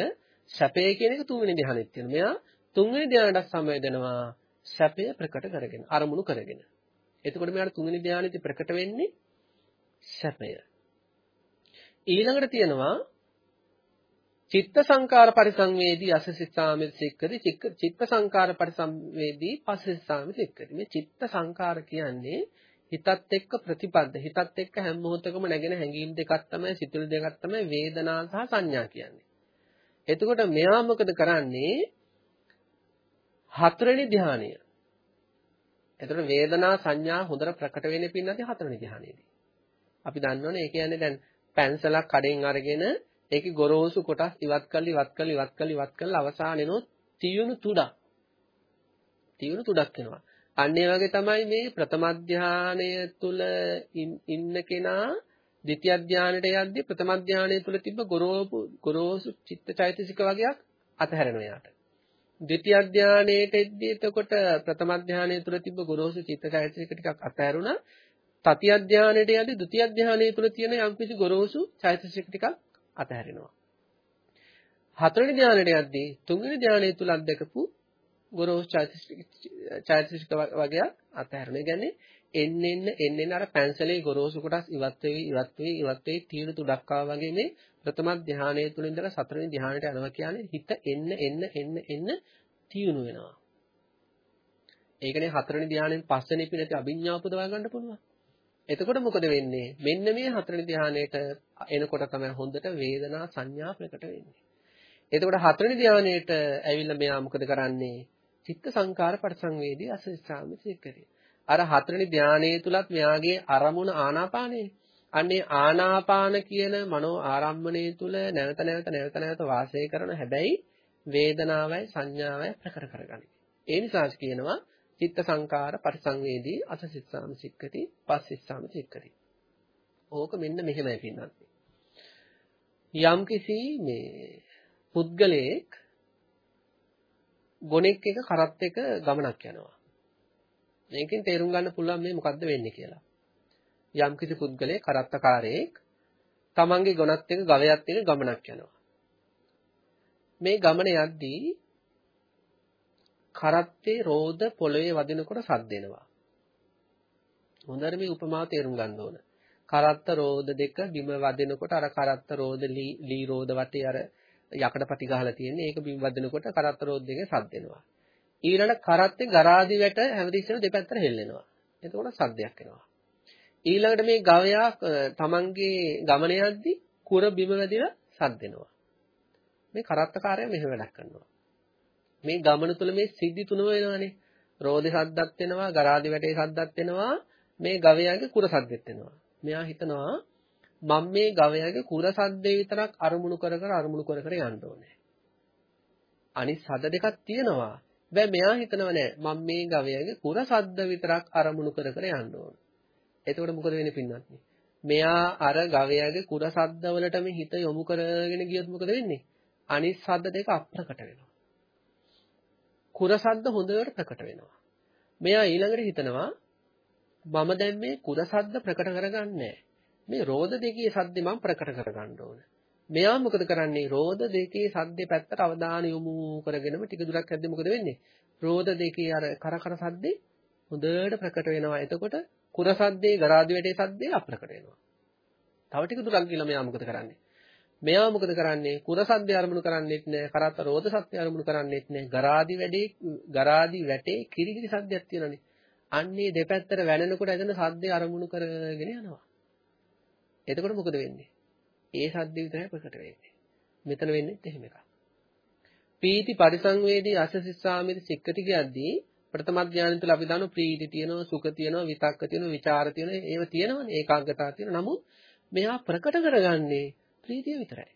A: සැපය කියන එක තුන්වෙනි ධානයෙත් තියෙනවා. මෙයා තුන්වෙනි ධානයට සමවැදෙනවා සැපය ප්‍රකට කරගෙන අරමුණු කරගෙන. එතකොට මෙයාට තුන්වෙනි ධානයේදී ප්‍රකට වෙන්නේ සැපය. ඊළඟට තියෙනවා චිත්ත සංකාර පරිසංවේදී අසසිතාමිත සික්කති චිත්ත සංකාර පරිසංවේදී පසසිතාමිත සික්කති මේ චිත්ත සංකාර කියන්නේ හිතත් එක්ක ප්‍රතිපද හිතත් එක්ක හැම මොහොතකම නැගෙන හැඟීම් දෙකක් තමයි සිතුවිලි දෙකක් තමයි වේදනා සහ සංඥා කියන්නේ. එතකොට මෙයා මොකද කරන්නේ? හතරවෙනි ධානය එතකොට වේදනා සංඥා හොඳට ප්‍රකට වෙන්නේ පින්නදී හතරවෙනි ධානයේදී අපි දන්නවනේ ඒ කියන්නේ දැන් පැන්සලක් කඩෙන් අරගෙන ඒකේ ගොරෝසු කොටස් ඉවත් කරලි ඉවත් කරලි ඉවත් කරලි ඉවත් කරලා අවසානයේනොත් තියුණු තුඩක් තියුණු තුඩක් වෙනවා. අන්න ඒ වගේ තමයි මේ ප්‍රථම ධානය තුල ඉන්න කෙනා ද්විතිය ධානයට යද්දී ප්‍රථම ධානය තුල තිබ්බ ගොරෝපු ගොරෝසු චිත්තචෛතසික වගේක් අතහැරෙනවා යාට. ද්විතිය ධානයට එද්දී එතකොට ප්‍රථම ධානය තුල තිබ්බ ගොරෝසු චිත්තචෛතසික ටිකක් අතහැරුණා. තතිය ධානයට යද්දී ဒုတိ ය ධානය තුල තියෙන යම්කිසි ගොරෝසු චෛතසික ටිකක් අතහැරෙනවා. හතරවෙනි ධානයට යද්දී තුන්වෙනි ධානය තුල අත්දකපු ගොරෝසු චෛතසික වගේක් අතහැරෙන. ඒ කියන්නේ එන්න එන්න එන්න එන්න අර පැන්සලේ ගොරෝසු කොටස් ඉවත් වෙවි ඉවත් වෙවි ඉවත් වෙවි තීන තුඩක් ආවා වගේ මේ ප්‍රථම ධානයේ තුල ඉඳලා සතරවෙනි ධානයට යනවා කියන්නේ හිත එන්න එන්න එන්න එන්න තියුණු වෙනවා. ඒකනේ හතරවෙනි ධානයෙන් පස්වෙනි පිනට අභිඥා උපදවා ගන්න පුළුවන්. එතකොට මොකද වෙන්නේ? මෙන්න මේ හතරවෙනි ධානයේට එනකොට තමයි හොඳට වේදනා සංඥා ප්‍රකට වෙන්නේ. එතකොට හතරවෙනි ධානයේට ඇවිල්ලා මෙයා මොකද කරන්නේ? චිත්ත සංකාර පරිසංවේදී අසස්සාමිත සික්කරේ. අර හතරවෙනි ධානයේ තුලත් මෙයාගේ අරමුණ ආනාපානේ. අන්නේ ආනාපාන කියන මනෝ ආරම්මණය තුල නැවත නැවත නැවත නැවත වාසය කරන හැබැයි වේදනාවයි සංඥාවයි ප්‍රකට කරගන්නේ. ඒ නිසා කියනවා චිත්ත සංකාර පරිසංවේදී අසසිස්සාම සික්කති පස්සිස්සාම සික්කති. ඕක මෙන්න මෙහෙමයි පින්නත්. යම්කිසි මේ පුද්ගලයෙක් ගොනෙක් එක කරත් එක ගමනක් යනවා. මේකෙන් තේරුම් ගන්න පුළුවන් මේ මොකද්ද වෙන්නේ කියලා. යම්කිසි පුද්ගලයෙක් කරත්තකාරයෙක් තමන්ගේ ගොනත් එක ගවයත් එක ගමනක් යනවා. මේ ගමන යද්දී කරත්තේ රෝද පොළවේ වදිනකොට සද්ද එනවා. හොඳට මේ උපමාව තේරුම් ගන්න ඕන. කරත්ත රෝද දෙක බිම වදිනකොට අර කරත්ත රෝද ලී රෝද වටේ අර යකඩපටි ගහලා තියෙන්නේ. ඒක බිම් වදිනකොට කරත්ත රෝද දෙකේ සද්ද එනවා. ඊළඟ කරත්තේ ගරාදි වැට හැමතිස්සෙම දෙපැත්තට හෙල්ලෙනවා. එතකොට සද්දයක් එනවා. ඊළඟට මේ ගවයා තමන්ගේ ගමන යද්දී කුර බිම වැදිලා සද්ද එනවා. මේ කරත්තකාරයා මෙහෙම වැඩක් කරනවා. මේ ගමන තුල මේ සිද්ධි තුනම වෙනවානේ. රෝදේ සද්දක් වෙනවා, ගරාදි වැටේ සද්දක් වෙනවා, මේ ගවයාගේ කුර සද්දෙත් වෙනවා. මෙයා හිතනවා මම මේ ගවයාගේ කුර සද්දේ විතරක් අරමුණු කර කර අරමුණු කර කර යන්න ඕනේ. අනිත් සද්ද දෙකක් තියෙනවා. හැබැයි මෙයා හිතනව නෑ මම මේ ගවයාගේ කුර සද්ද විතරක් අරමුණු කර කර යන්න ඕන. එතකොට මොකද වෙන්නේ පින්නත්? මෙයා අර ගවයාගේ කුර සද්ද වලටම හිත යොමු කරගෙන ගියොත් මොකද වෙන්නේ? අනිත් සද්ද දෙක අප්‍රකට වෙනවා. කුර සද්ද හොඳට ප්‍රකට වෙනවා. මෙයා ඊළඟට හිතනවා මම දැන් මේ කුර සද්ද ප්‍රකට කරගන්නේ මේ රෝද දෙකේ සද්ද මම ප්‍රකට කරගන්න ඕන. මෙයා මොකද කරන්නේ? රෝද දෙකේ සද්දේ පැත්තට අවධානය යොමු කරගෙනම ටික දුරක් යද්දි මොකද වෙන්නේ? රෝද දෙකේ අර කර කර සද්දේ හොඳට ප්‍රකට වෙනවා. එතකොට කුර සද්දේ, ගරාදි වැටේ සද්දේ අප්‍රකට වෙනවා. තව ටික දුරක් ගිහලා මෙයා මොකද කරන්නේ? මෙයා මොකද කරන්නේ? කුර සද්දේ අරමුණු කරන්නේත් නැහැ. කරත්ත රෝද සද්දේ අරමුණු කරන්නේත් නැහැ. ගරාදි වැඩේ, ගරාදි වැටේ කිරිකිරි සද්දයක් තියෙනනේ. අන්නේ දෙපැත්තට වැනෙනකොට එතන සද්දේ අරමුණු කරගෙන යනවා. එතකොට මොකද වෙන්නේ? ඒ සද්ද විතරයි ප්‍රකට වෙන්නේ. මෙතන වෙන්නේ එහෙම එකක්. පීති පරිසංවේදී අසසිස්සාමිති සික්කති කියද්දී ප්‍රථම ඥානය තුළ අපි දන්නවා ප්‍රීති තියෙනවා, සුඛ තියෙනවා, විතක්ක තියෙනවා, ਵਿਚාර තියෙනවා, ඒව තියෙනවනේ ඒකාග්‍රතාව තියෙනවා. නමුත් මෙහා ප්‍රකට කරගන්නේ ප්‍රීතිය විතරයි.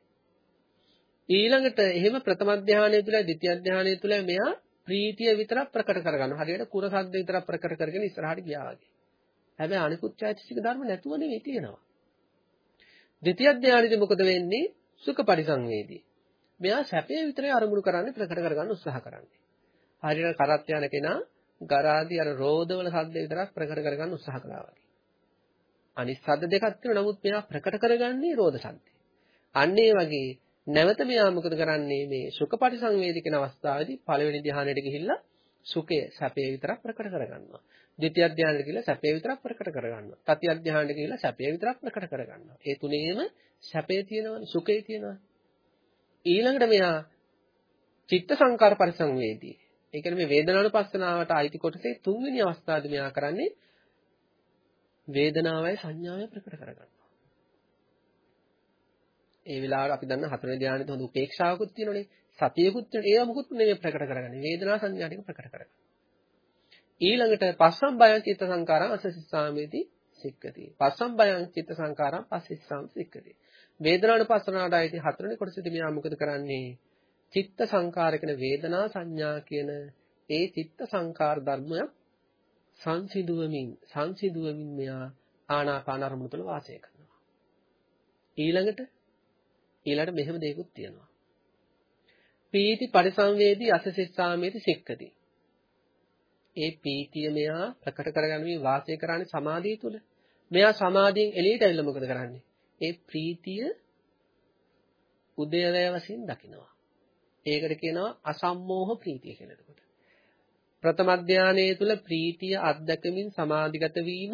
A: ඊළඟට එහෙම ප්‍රථම ඥානය තුළ, ද්විතිය ඥානය තුළ මෙහා ප්‍රීතිය විතරක් ප්‍රකට කරගන්නවා. හරියට කුර සද්ද විතරක් ප්‍රකට කරගෙන ඉස්සරහට ගියා වගේ. හැබැයි අනිකුත් චෛතසික ධර්ම නැතුව නෙවෙයි තියෙනවා. ද්විතිය ධානයේදී මොකද වෙන්නේ? සුඛ පරිසංවේදී. මෙයා සැපේ විතරේ අරමුණු කරන්නේ ප්‍රකට කරගන්න උත්සාහ කරන්නේ. හරියට කරත් යන කෙනා ගරාදී අර රෝදවල සද්ද විතරක් ප්‍රකට කරගන්න උත්සාහ කළා වගේ. අනිත් සද්ද දෙකක් තියෙනවා නමුත් මෙයා ප්‍රකට කරගන්නේ රෝද සද්දේ. අන්න ඒ වගේ නැවත මෙයා මොකද කරන්නේ මේ සුඛ පරිසංවේදී කියන අවස්ථාවේදී පළවෙනි ධ්‍යානයට ගිහිල්ලා සුඛය සැපේ විතරක් ප්‍රකට කරගන්නවා. ද්විතිය ධානයට කියලා සැපේ විතරක් ප්‍රකට කරගන්නවා. තතිය ධානයට කියලා සැපේ විතරක් ප්‍රකට කරගන්නවා. ඒ තුනේම සැපේ තියෙනවනේ, සුඛේ තියෙනවා. ඊළඟට මෙයා චිත්ත සංකාර පරිසංවේදී. ඒ කියන්නේ මේ වේදනානුපස්සනාවට අයිති කොටසේ තුන්වෙනි අවස්ථාවේදී මෙයා කරන්නේ වේදනාවයි සංඥාවයි ප්‍රකට කරගන්නවා. ඒ වෙලාවට අපි දන්න හතරේ ධානයේ හොඳ උපේක්ෂාවකුත් තියෙනනේ. සතියකුත් තියෙන. ඒවා මොකුත් නෙමෙයි ප්‍රකට කරගන්නේ. වේදනා සංඥා ටික ප්‍රකට කරගන්න. ඊළඟට පස්සම් බයං චිත්ත සංකාරං අසසිස්සාමේති සික්කති. පස්සම් බයං චිත්ත සංකාරං පස්සිස්සාම සික්කති. වේදනානුපස්සනාවට ආйти හතරෙනි කොටසෙදි මෙයා මොකද කරන්නේ? චිත්ත සංකාරකන වේදනා සංඥා කියන ඒ චිත්ත සංකාර ධර්මයක් සංසිඳුවමින් සංසිඳුවමින් මෙයා ආනාපාන අරමුණු තුළ වාසය කරනවා. ඊළඟට ඊළඟට මෙහෙම දෙයක්ත් තියෙනවා. පීති පරිසංවේදී අසසිස්සාමේති සික්කති. ඒ පීතිය මෙයා ප්‍රකට කරගන්න මේ වාසය කරන්නේ සමාධිය තුල. මෙයා සමාධියෙන් එළියට ඇවිල්ලා මොකද කරන්නේ? ඒ ප්‍රීතිය උදේවැය වශයෙන් දකිනවා. ඒකට කියනවා අසම්මෝහ ප්‍රීතිය කියලා එතකොට. ප්‍රථම ධානයේ තුල ප්‍රීතිය අත්දැකමින් සමාධිගත වීම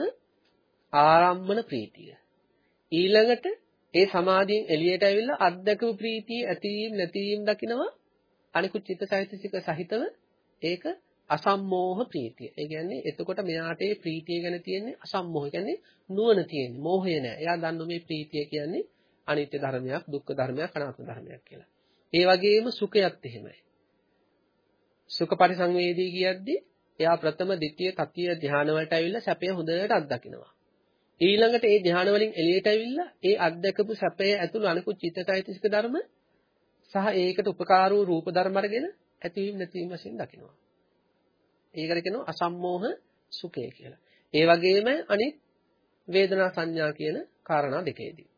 A: ආරම්මන ප්‍රීතිය. ඊළඟට ඒ සමාධියෙන් එළියට ඇවිල්ලා අත්දැකපු ප්‍රීතිය ඇතිවීම නැතිවීම දකිනවා අනිකුත් චිත්තසයිතසික සහිතව ඒක අසම්මෝහ ප්‍රීතිය. ඒ කියන්නේ එතකොට මෙයාට ඒ ප්‍රීතිය ගැන තියෙන්නේ අසම්මෝහ. කියන්නේ නුවණ තියෙන්නේ. මෝහය නෑ. එයා දන්නෝ මේ ප්‍රීතිය කියන්නේ අනිත්‍ය ධර්මයක්, දුක්ඛ ධර්මයක්, අනාත්ම ධර්මයක් කියලා. ඒ වගේම සුඛයත් එහෙමයි. සුඛ පරිසංවේදී කියද්දී එයා ප්‍රථම, ද්විතීය, තතිය ධාන වලට ඇවිල්ලා සැපය හොඳට අත්දකිනවා. ඊළඟට ඒ ධානය වලින් එළියට ඇවිල්ලා ඒ අත්දකපු සැපයේ ඇතුළු අනිකුත් චිත්තචෛතසික ධර්ම සහ ඒකට උපකාර වූ රූප ධර්ම අරගෙන ඇතිවීම නැතිවීම වශයෙන් දකිනවා. ඒකට කියනවා අසම්මෝහ සුඛය කියලා. ඒ වගේම අනිත් වේදනා සංඥා කියන කාරණා දෙකේදී.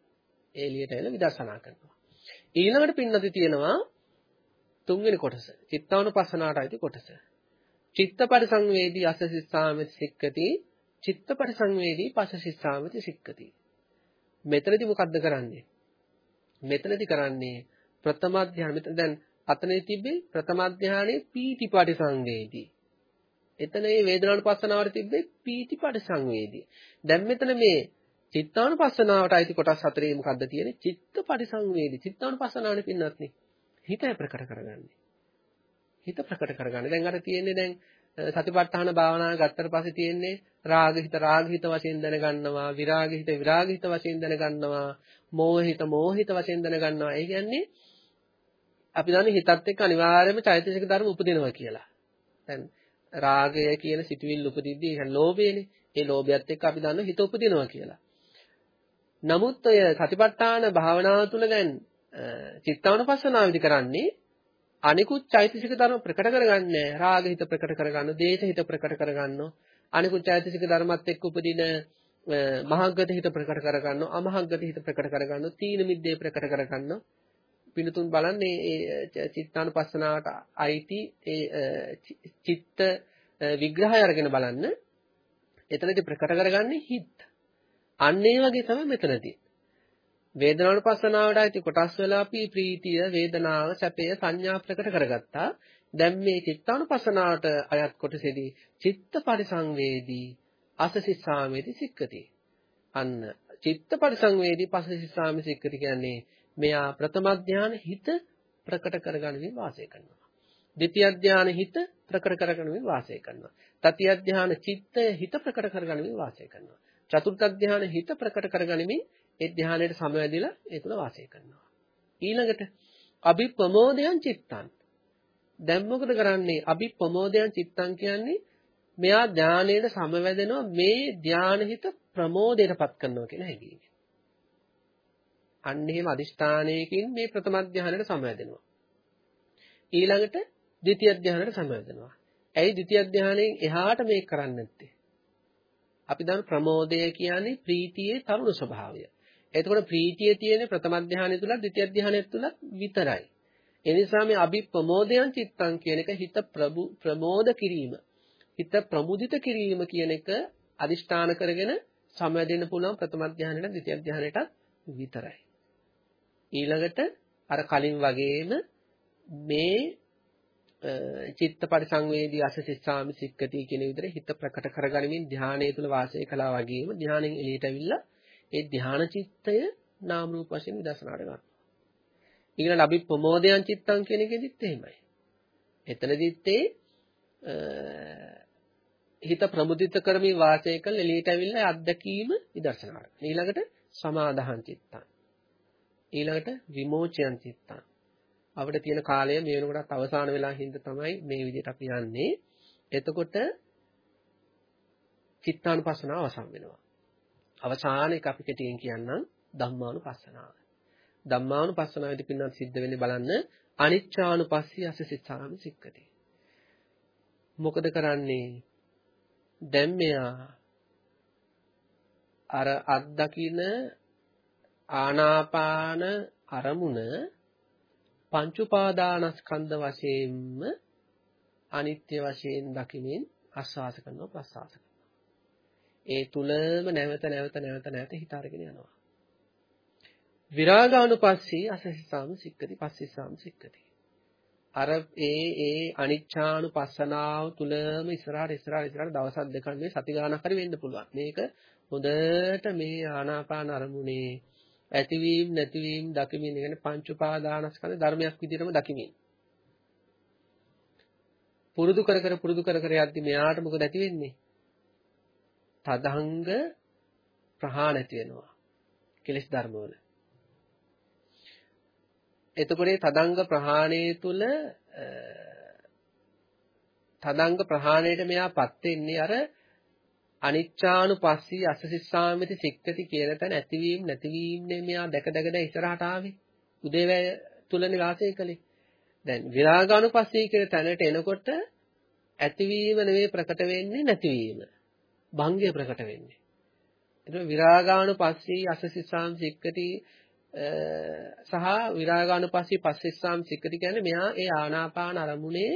A: ඒ එළියට එන විදර්ශනා කරනවා. ඊළඟට පින්නති තියෙනවා තුන්වෙනි කොටස. චිත්තානුපස්සනාවට අයිති කොටස. චිත්තපටි සංවේදී අසසිස්සාමිත සික්කති චිත්තපටි සංවේදී පසසිස්සාමිත සික්කති. මෙතනදී මොකද්ද කරන්නේ? මෙතනදී කරන්නේ ප්‍රථම ධ්‍යාන මෙතන දැන් අතනේ තිබ්බේ ප්‍රථම ධ්‍යානයේ පීතිපටි සංවේදී. එතන මේ වේදනානුපස්සනාවට තිබ්බේ පීතිපටි සංවේදී. දැන් මෙතන මේ චිත්තානුපස්සනාවට අයිති කොටස් හතරේ මොකද්ද තියෙන්නේ? චිත්තපටි සංවේදී. චිත්තානුපස්සනාවනේ පින්නත් නේ. හිත ප්‍රකට කරගන්නේ. හිත ප්‍රකට කරගන්නේ. දැන් අර තියෙන්නේ දැන් සතිපට්ඨාන භාවනාව ගත්තට පස්සේ තියෙන්නේ රාග හිත රාග හිත වශයෙන් දැනගන්නවා, විරාග හිත විරාග හිත වශයෙන් දැනගන්නවා, මෝහ හිත මෝහ හිත වශයෙන් දැනගන්නවා. ඒ කියන්නේ අපි දන්නේ හිතත් එක්ක අනිවාර්යයෙන්ම චෛතසික ධර්ම උපදිනවා කියලා. දැන් රාගය කියන සිතුවිල්ල උපදිද්දී ඒ ලෝභයනේ. ඒ ලෝභයත් එක්ක අපි දන්නවා හිත උපදිනවා කියලා. නමුත් ඔය සතිපට්ඨාන භාවනාව තුළ දැන් චිත්තානුපස්සනාවේදී කරන්නේ අනිකුත් චෛතසික ධර්ම ප්‍රකට කරගන්නේ රාග හිත ප්‍රකට කරගන්න, දේශ හිත ප්‍රකට කරගන්න, අනිකුත් චෛතසික ධර්මත් එක්ක උපදින මහග්ගත හිත ප්‍රකට කරගන්න, අමහග්ගත හිත ප්‍රකට කරගන්න, තීන මිද්දේ ප්‍රකට කරගන්න. පිනතුන් බලන්නේ ඒ චිත්තානුපස්සනාවට අයිති ඒ චිත්ත විග්‍රහය අරගෙන බලන්න. එතනදී ප්‍රකට කරගන්නේ හිත. අන්න ඒ වගේ තමයි මෙතනදී. වේදනානුපස්සනාවට ඇති කොටස් වල අපි ප්‍රීතිය, වේදනාව, සැපය, සංඥා ප්‍රකට කරගත්තා. දැන් මේ චිත්තානුපස්සනාවට අයත් කොටසේදී චිත්ත පරිසංවේදී අසසිස්සාමේදී සික්කති. අන්න චිත්ත පරිසංවේදී පසසිස්සාමේ සික්කති කියන්නේ මෙයා ප්‍රථම ධානය හිත ප්‍රකට කරගනිමින් වාසය කරනවා. ද්විතිය ධානය හිත ප්‍රකට කරගනිමින් වාසය කරනවා. තතිය ධානය චිත්තය හිත ප්‍රකට කරගනිමින් වාසය කරනවා. චතුර්ථ ධානය හිත ප්‍රකට කරගනිමින් ඒ ධානයට සමවැදිලා ඒ තුල වාසය කරනවා. ඊළඟට අභිප්‍රමෝදයන් චිත්තං. දැන් මොකද කරන්නේ? අභිප්‍රමෝදයන් චිත්තං කියන්නේ මෙයා ධානයට සමවැදෙනවා මේ ධානහිත ප්‍රමෝදයටපත් කරනවා කියන හැඟීම. අන්න එහෙම අදිෂ්ඨානයකින් මේ ප්‍රථම ධානයට සමවැදෙනවා. ඊළඟට ද්විතිය ධානයට සමවැදෙනවා. ඇයි ද්විතිය ධානයෙන් එහාට මේක කරන්නේ නැත්තේ? අපි දන්න ප්‍රමෝදය කියන්නේ ප්‍රීතියේ තරුණ ස්වභාවය. එතකොට ප්‍රීතිය තියෙන්නේ ප්‍රථම ධානය තුල ද්විතිය ධානය තුල විතරයි. ඒ නිසා මේ අභිප්‍රමෝදයන් චිත්තං කියන එක හිත ප්‍රමෝද කිරීම. හිත ප්‍රමුදිත කිරීම කියන එක අදිෂ්ඨාන කරගෙන සමවැදෙන්න පුළුවන් ප්‍රථම ධානයට ද්විතිය ධානයටත් විතරයි. ඊළඟට අර කලින් වගේම මේ චිත්ත පරිසංවේදී අසසිස්සාමි සික්කති කියන විදිහට හිත ප්‍රකට කරගනිමින් ධානයේ තුල වාසය කළා වගේම ධානයෙන් එළියට ඇවිල්ලා ඒ ධාන චිත්තය නාම රූප වශයෙන් විදර්ශනාට ගන්නවා. ඊළඟ අභි ප්‍රමෝදයන් චිත්තං කියන එකෙදිත් එහෙමයි. එතනදිත් ඒ හිත ප්‍රමුදිත කරමින් වාසය කළ එළියට ඇවිල්ලා අත්දැකීම විදර්ශනාට. ඊළඟට සමාදාහං චිත්තං. ඊළඟට විමෝචයන් චිත්තං. අපිට තියෙන කාලය මේ වෙනකොටත් අවසාන වෙලා හින්දා තමයි මේ විදිහට අපි යන්නේ. එතකොට චිත්තානුපස්සනාව අවසන් වෙනවා. අවසාන එක අපි කෙටියෙන් කියන්නම් ධම්මානුපස්සනාව. ධම්මානුපස්සනාවේදී පින්නත් සිද්ධ වෙන්නේ බලන්න අනිච්චානුපස්සී අසසිතාමි සික්කති. මොකද කරන්නේ? දැන් මෙයා අර අත්දකින ආනාපාන අරමුණ පංච උපාදානස්කන්ධ වශයෙන්ම අනිත්‍ය වශයෙන් දකිමින් ආස්වාස කරනවා ප්‍රසආස ඒ තුලම නැවත නැවත නැවත නැවත හිත අරගෙන යනවා. විරාගානුපස්සී අසහිසාම සික්කති පස්සිසාම සික්කති. අර ඒ ඒ අනිච්චානුපස්සනාව තුලම ඉස්සරහට ඉස්සරහට ඉස්සරහට දවස් දෙකක් මේ සති ගානක් හරි වෙන්න පුළුවන්. මේක හොඳට මේ ආනාපාන අරමුණේ ඇතිවීම නැතිවීම දකිමින් කියන්නේ පංච උපාදානස්කන්ධ ධර්මයක් විදිහටම දකිමින්. පුරුදු කර කර පුරුදු කර කර යද්දි මෙයාට මොකද ඇති වෙන්නේ? තදංග ප්‍රහාණ ඇති වෙනවා. කෙලෙස් ධර්මවල. එතකොට මේ තදංග ප්‍රහාණය තුල තදංග ප්‍රහාණයට මෙයාපත් වෙන්නේ අර අනිච්චානුපස්සී අසසිස්සාමිති සික්කති කියන තැන ඇතිවීම නැතිවීම නේ මෙයා දැක දැක දැ ඉස්සරහට ආවේ. උදේවැය තුලනේ වාසය කළේ. දැන් විරාගානුපස්සී කියන තැනට එනකොට ඇතිවීම නෙවෙයි ප්‍රකට වෙන්නේ නැතිවීම. භංගය ප්‍රකට වෙන්නේ. එතකොට විරාගානුපස්සී අසසිස්සාම් සික්කති සහ විරාගානුපස්සී පස්සිස්සාම් සික්කති කියන්නේ මෙයා ඒ ආනාපාන අරමුණේ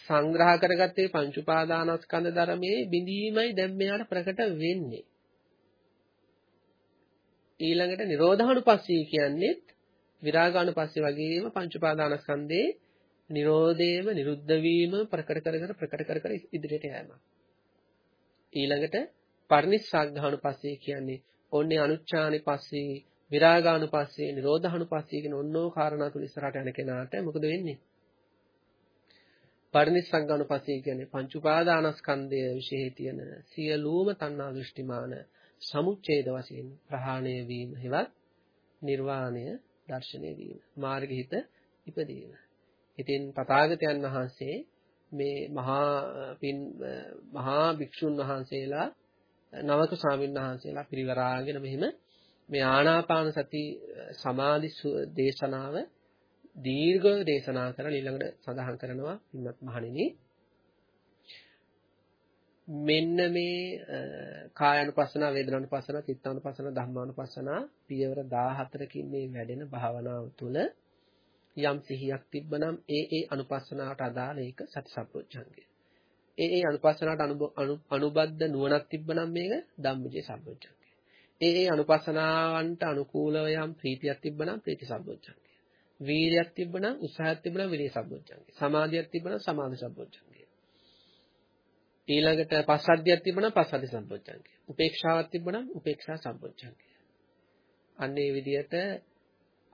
A: සංග්‍රහ කරගත්තේ පංච උපාදානස්කන්ධ ධර්මයේ බිඳීමයි දැන් මෙයාට ප්‍රකට වෙන්නේ. ඊළඟට නිරෝධානුපස්සී කියන්නේ විරාගානුපස්සී වගේම පංච උපාදානස්කන්ධේ නිරෝධයම නිරුද්ධ වීම ප්‍රකට කර කර ප්‍රකට කර කර ඉදිරියට යෑම. ඊළඟට පරිනිස්සග්ගානුපස්සී කියන්නේ ඕන්නේ අනුච්ඡානිපස්සී විරාගානුපස්සී නිරෝධානුපස්සී කියන ඔන්නෝ කාරණා තුන ඉස්සරහට යන කෙනාට මොකද වෙන්නේ? පරිනිස්සග්ගානුපස්සී කියන්නේ පංච උපාදානස්කන්ධය විශේෂ තියෙන සියලුම තණ්හා දෘෂ්ටිමාන සමුච්ඡේද වශයෙන් ප්‍රහාණය වීම හෙවත් නිර්වාණය දර්ශනය වීම මාර්ගහිත ඉපදීම. ඉතින් තථාගතයන් වහන්සේ මේ මහා පින් මහා භික්ෂුන් වහන්සේලා නවක ස්වාමීන් වහන්සේලා පිරිවරාගෙන මෙහිම මේ ආනාපාන සති සමාධි දේශනාව දීර්ඝ දේශනා කරලා ඊළඟට සඳහන් කරනවා ඉන්නත් මහණෙනි. මෙන්න මේ කායानुපස්සන වේදනානුපස්සන චිත්තානුපස්සන ධම්මානුපස්සන පියවර 14කින් මේ වැඩෙන භාවනාව තුළ යම් සිහියක් තිබ්බනම් ඒ ඒ අනුපස්සනාවට අදාළ ඒක සති සම්ප්‍රොච්ඡංගය. ඒ ඒ අනුපස්සනාවට අනුබද්ධ නුවණක් තිබ්බනම් මේක ධම්මජේ සම්ප්‍රොච්ඡංගය. ඒ ඒ අනුපස්සනාවන්ට අනුකූලව යම් ප්‍රීතියක් තිබ්බනම් ප්‍රීති සම්ප්‍රොච්ඡංගය. වීර්යයක් තිබ්බනම් උත්සාහයක් තිබ්බනම් විරිය සම්ප්‍රොච්ඡංගය. සමාධියක් තිබ්බනම් සමාධි සම්ප්‍රොච්ඡංගය. ඊළඟට පස්සද්ධියක් තිබ්බනම් පස්සද්ධි සම්ප්‍රොච්ඡංගය. උපේක්ෂාවක් තිබ්බනම් උපේක්ෂා සම්ප්‍රොච්ඡංගය. අන්න ඒ විදිහට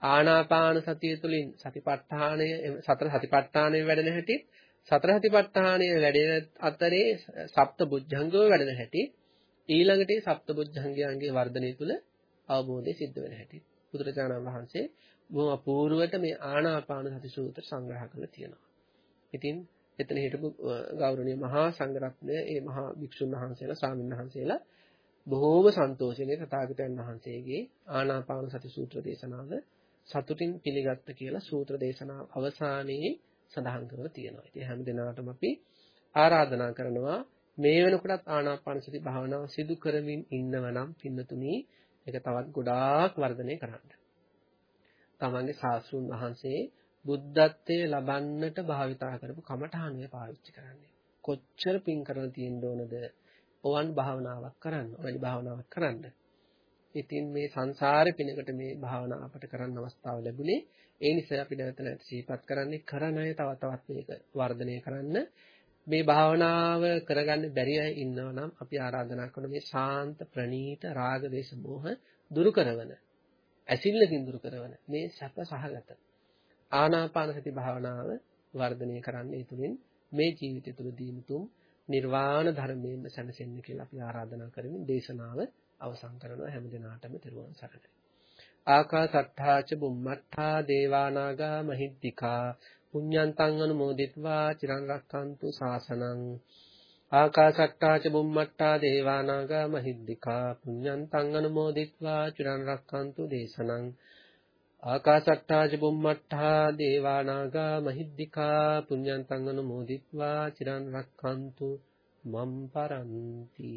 A: ආනාපාන සතිය තුළින් සතිපට්ඨානය සතර සතිපට්ඨානය වැඩෙන හැටි සතර සතිපට්ඨානය වැඩෙන අතරේ සප්ත බුද්ධංගව වැඩෙන හැටි ඊළඟට සප්ත බුද්ධංගයන්ගේ වර්ධනය තුළ අවබෝධය සිද්ධ වෙන හැටි බුදුරජාණන් වහන්සේ බොහොම අපූර්වට මේ ආනාපාන සති සූත්‍ර සංග්‍රහ කරලා තියෙනවා. ඉතින් එතන හිටපු ගෞරවනීය මහා සංඝරත්නය ඒ මහා භික්ෂුන් වහන්සේලා ස්වාමීන් වහන්සේලා බොහෝම සන්තෝෂයෙන් තථාගතයන් වහන්සේගේ ආනාපාන සති සූත්‍ර දේශනාව සතුටින් පිළිගත්ත කියලා සූත්‍ර දේශනාව අවසානයේ සඳහන් කරලා තියෙනවා. ඉතින් හැම දිනකටම අපි ආරාධනා කරනවා මේ වෙනකොටත් ආනාපාන සති භාවනාව සිදු කරමින් ඉන්නවනම් පින්නතුනි ඒක තවත් ගොඩාක් වර්ධනය කරන්න. තමන්ගේ ශාස්ත්‍රුන් වහන්සේ බුද්ධත්වයේ ලබන්නට භාවිතා කරපු කමඨානුවේ පාවිච්චි කරන්නේ. කොච්චර පින් කරලා තියෙන්න ඕනද? ඕවන් භාවනාවක් කරන්න, ඕනි භාවනාවක් කරන්න. ඉතින් මේ සංසාරේ පිනකට මේ භාවනාව අපට කරන්න අවස්ථාව ලැබුණේ. ඒ නිසා අපි නැවත නැවත සිහිපත් කරන්නේ කරන අය තව තවත් මේක වර්ධනය කරන්න. මේ භාවනාව කරගන්න බැරි අය ඉන්නවා නම් අපි ආරාධනා කරන මේ ශාන්ත ප්‍රණීත රාග දේශ මොහ දුරු කරවන ඇසිල්ලකින් දුරු කරවන මේ සැප සහගත ආනාපාන සති භාවනාව වර්ධනය කරන්න ඒ තුලින් මේ ජීවිතය තුළදී මුතුම් නිර්වාණ ධර්මයෙන් සැනසෙන්න කියලා අපි ආරාධනා කරමින් දේශනාව අවසන් කරනවා හැම දිනාටම තෙරුවන් සරණයි. ආකාසට්ඨාච බුම්මත්තා දේවානාගා මහිද්దికා පුඤ්ඤන්තං අනුමෝදිත्वा චිරං රක්ඛන්තු සාසනං. ආකාසට්ඨාච බුම්මත්තා දේවානාගා මහිද්దికා පුඤ්ඤන්තං අනුමෝදිත्वा චිරං රක්ඛන්තු දේශනං. ආකාසට්ටාජ බුම්මට්ටා දේවානාගා මහිද්దికා පුඤ්ඤන්තං අනුමෝදිත्वा චිරන් රක්ඛන්තු මම් පරන්ති.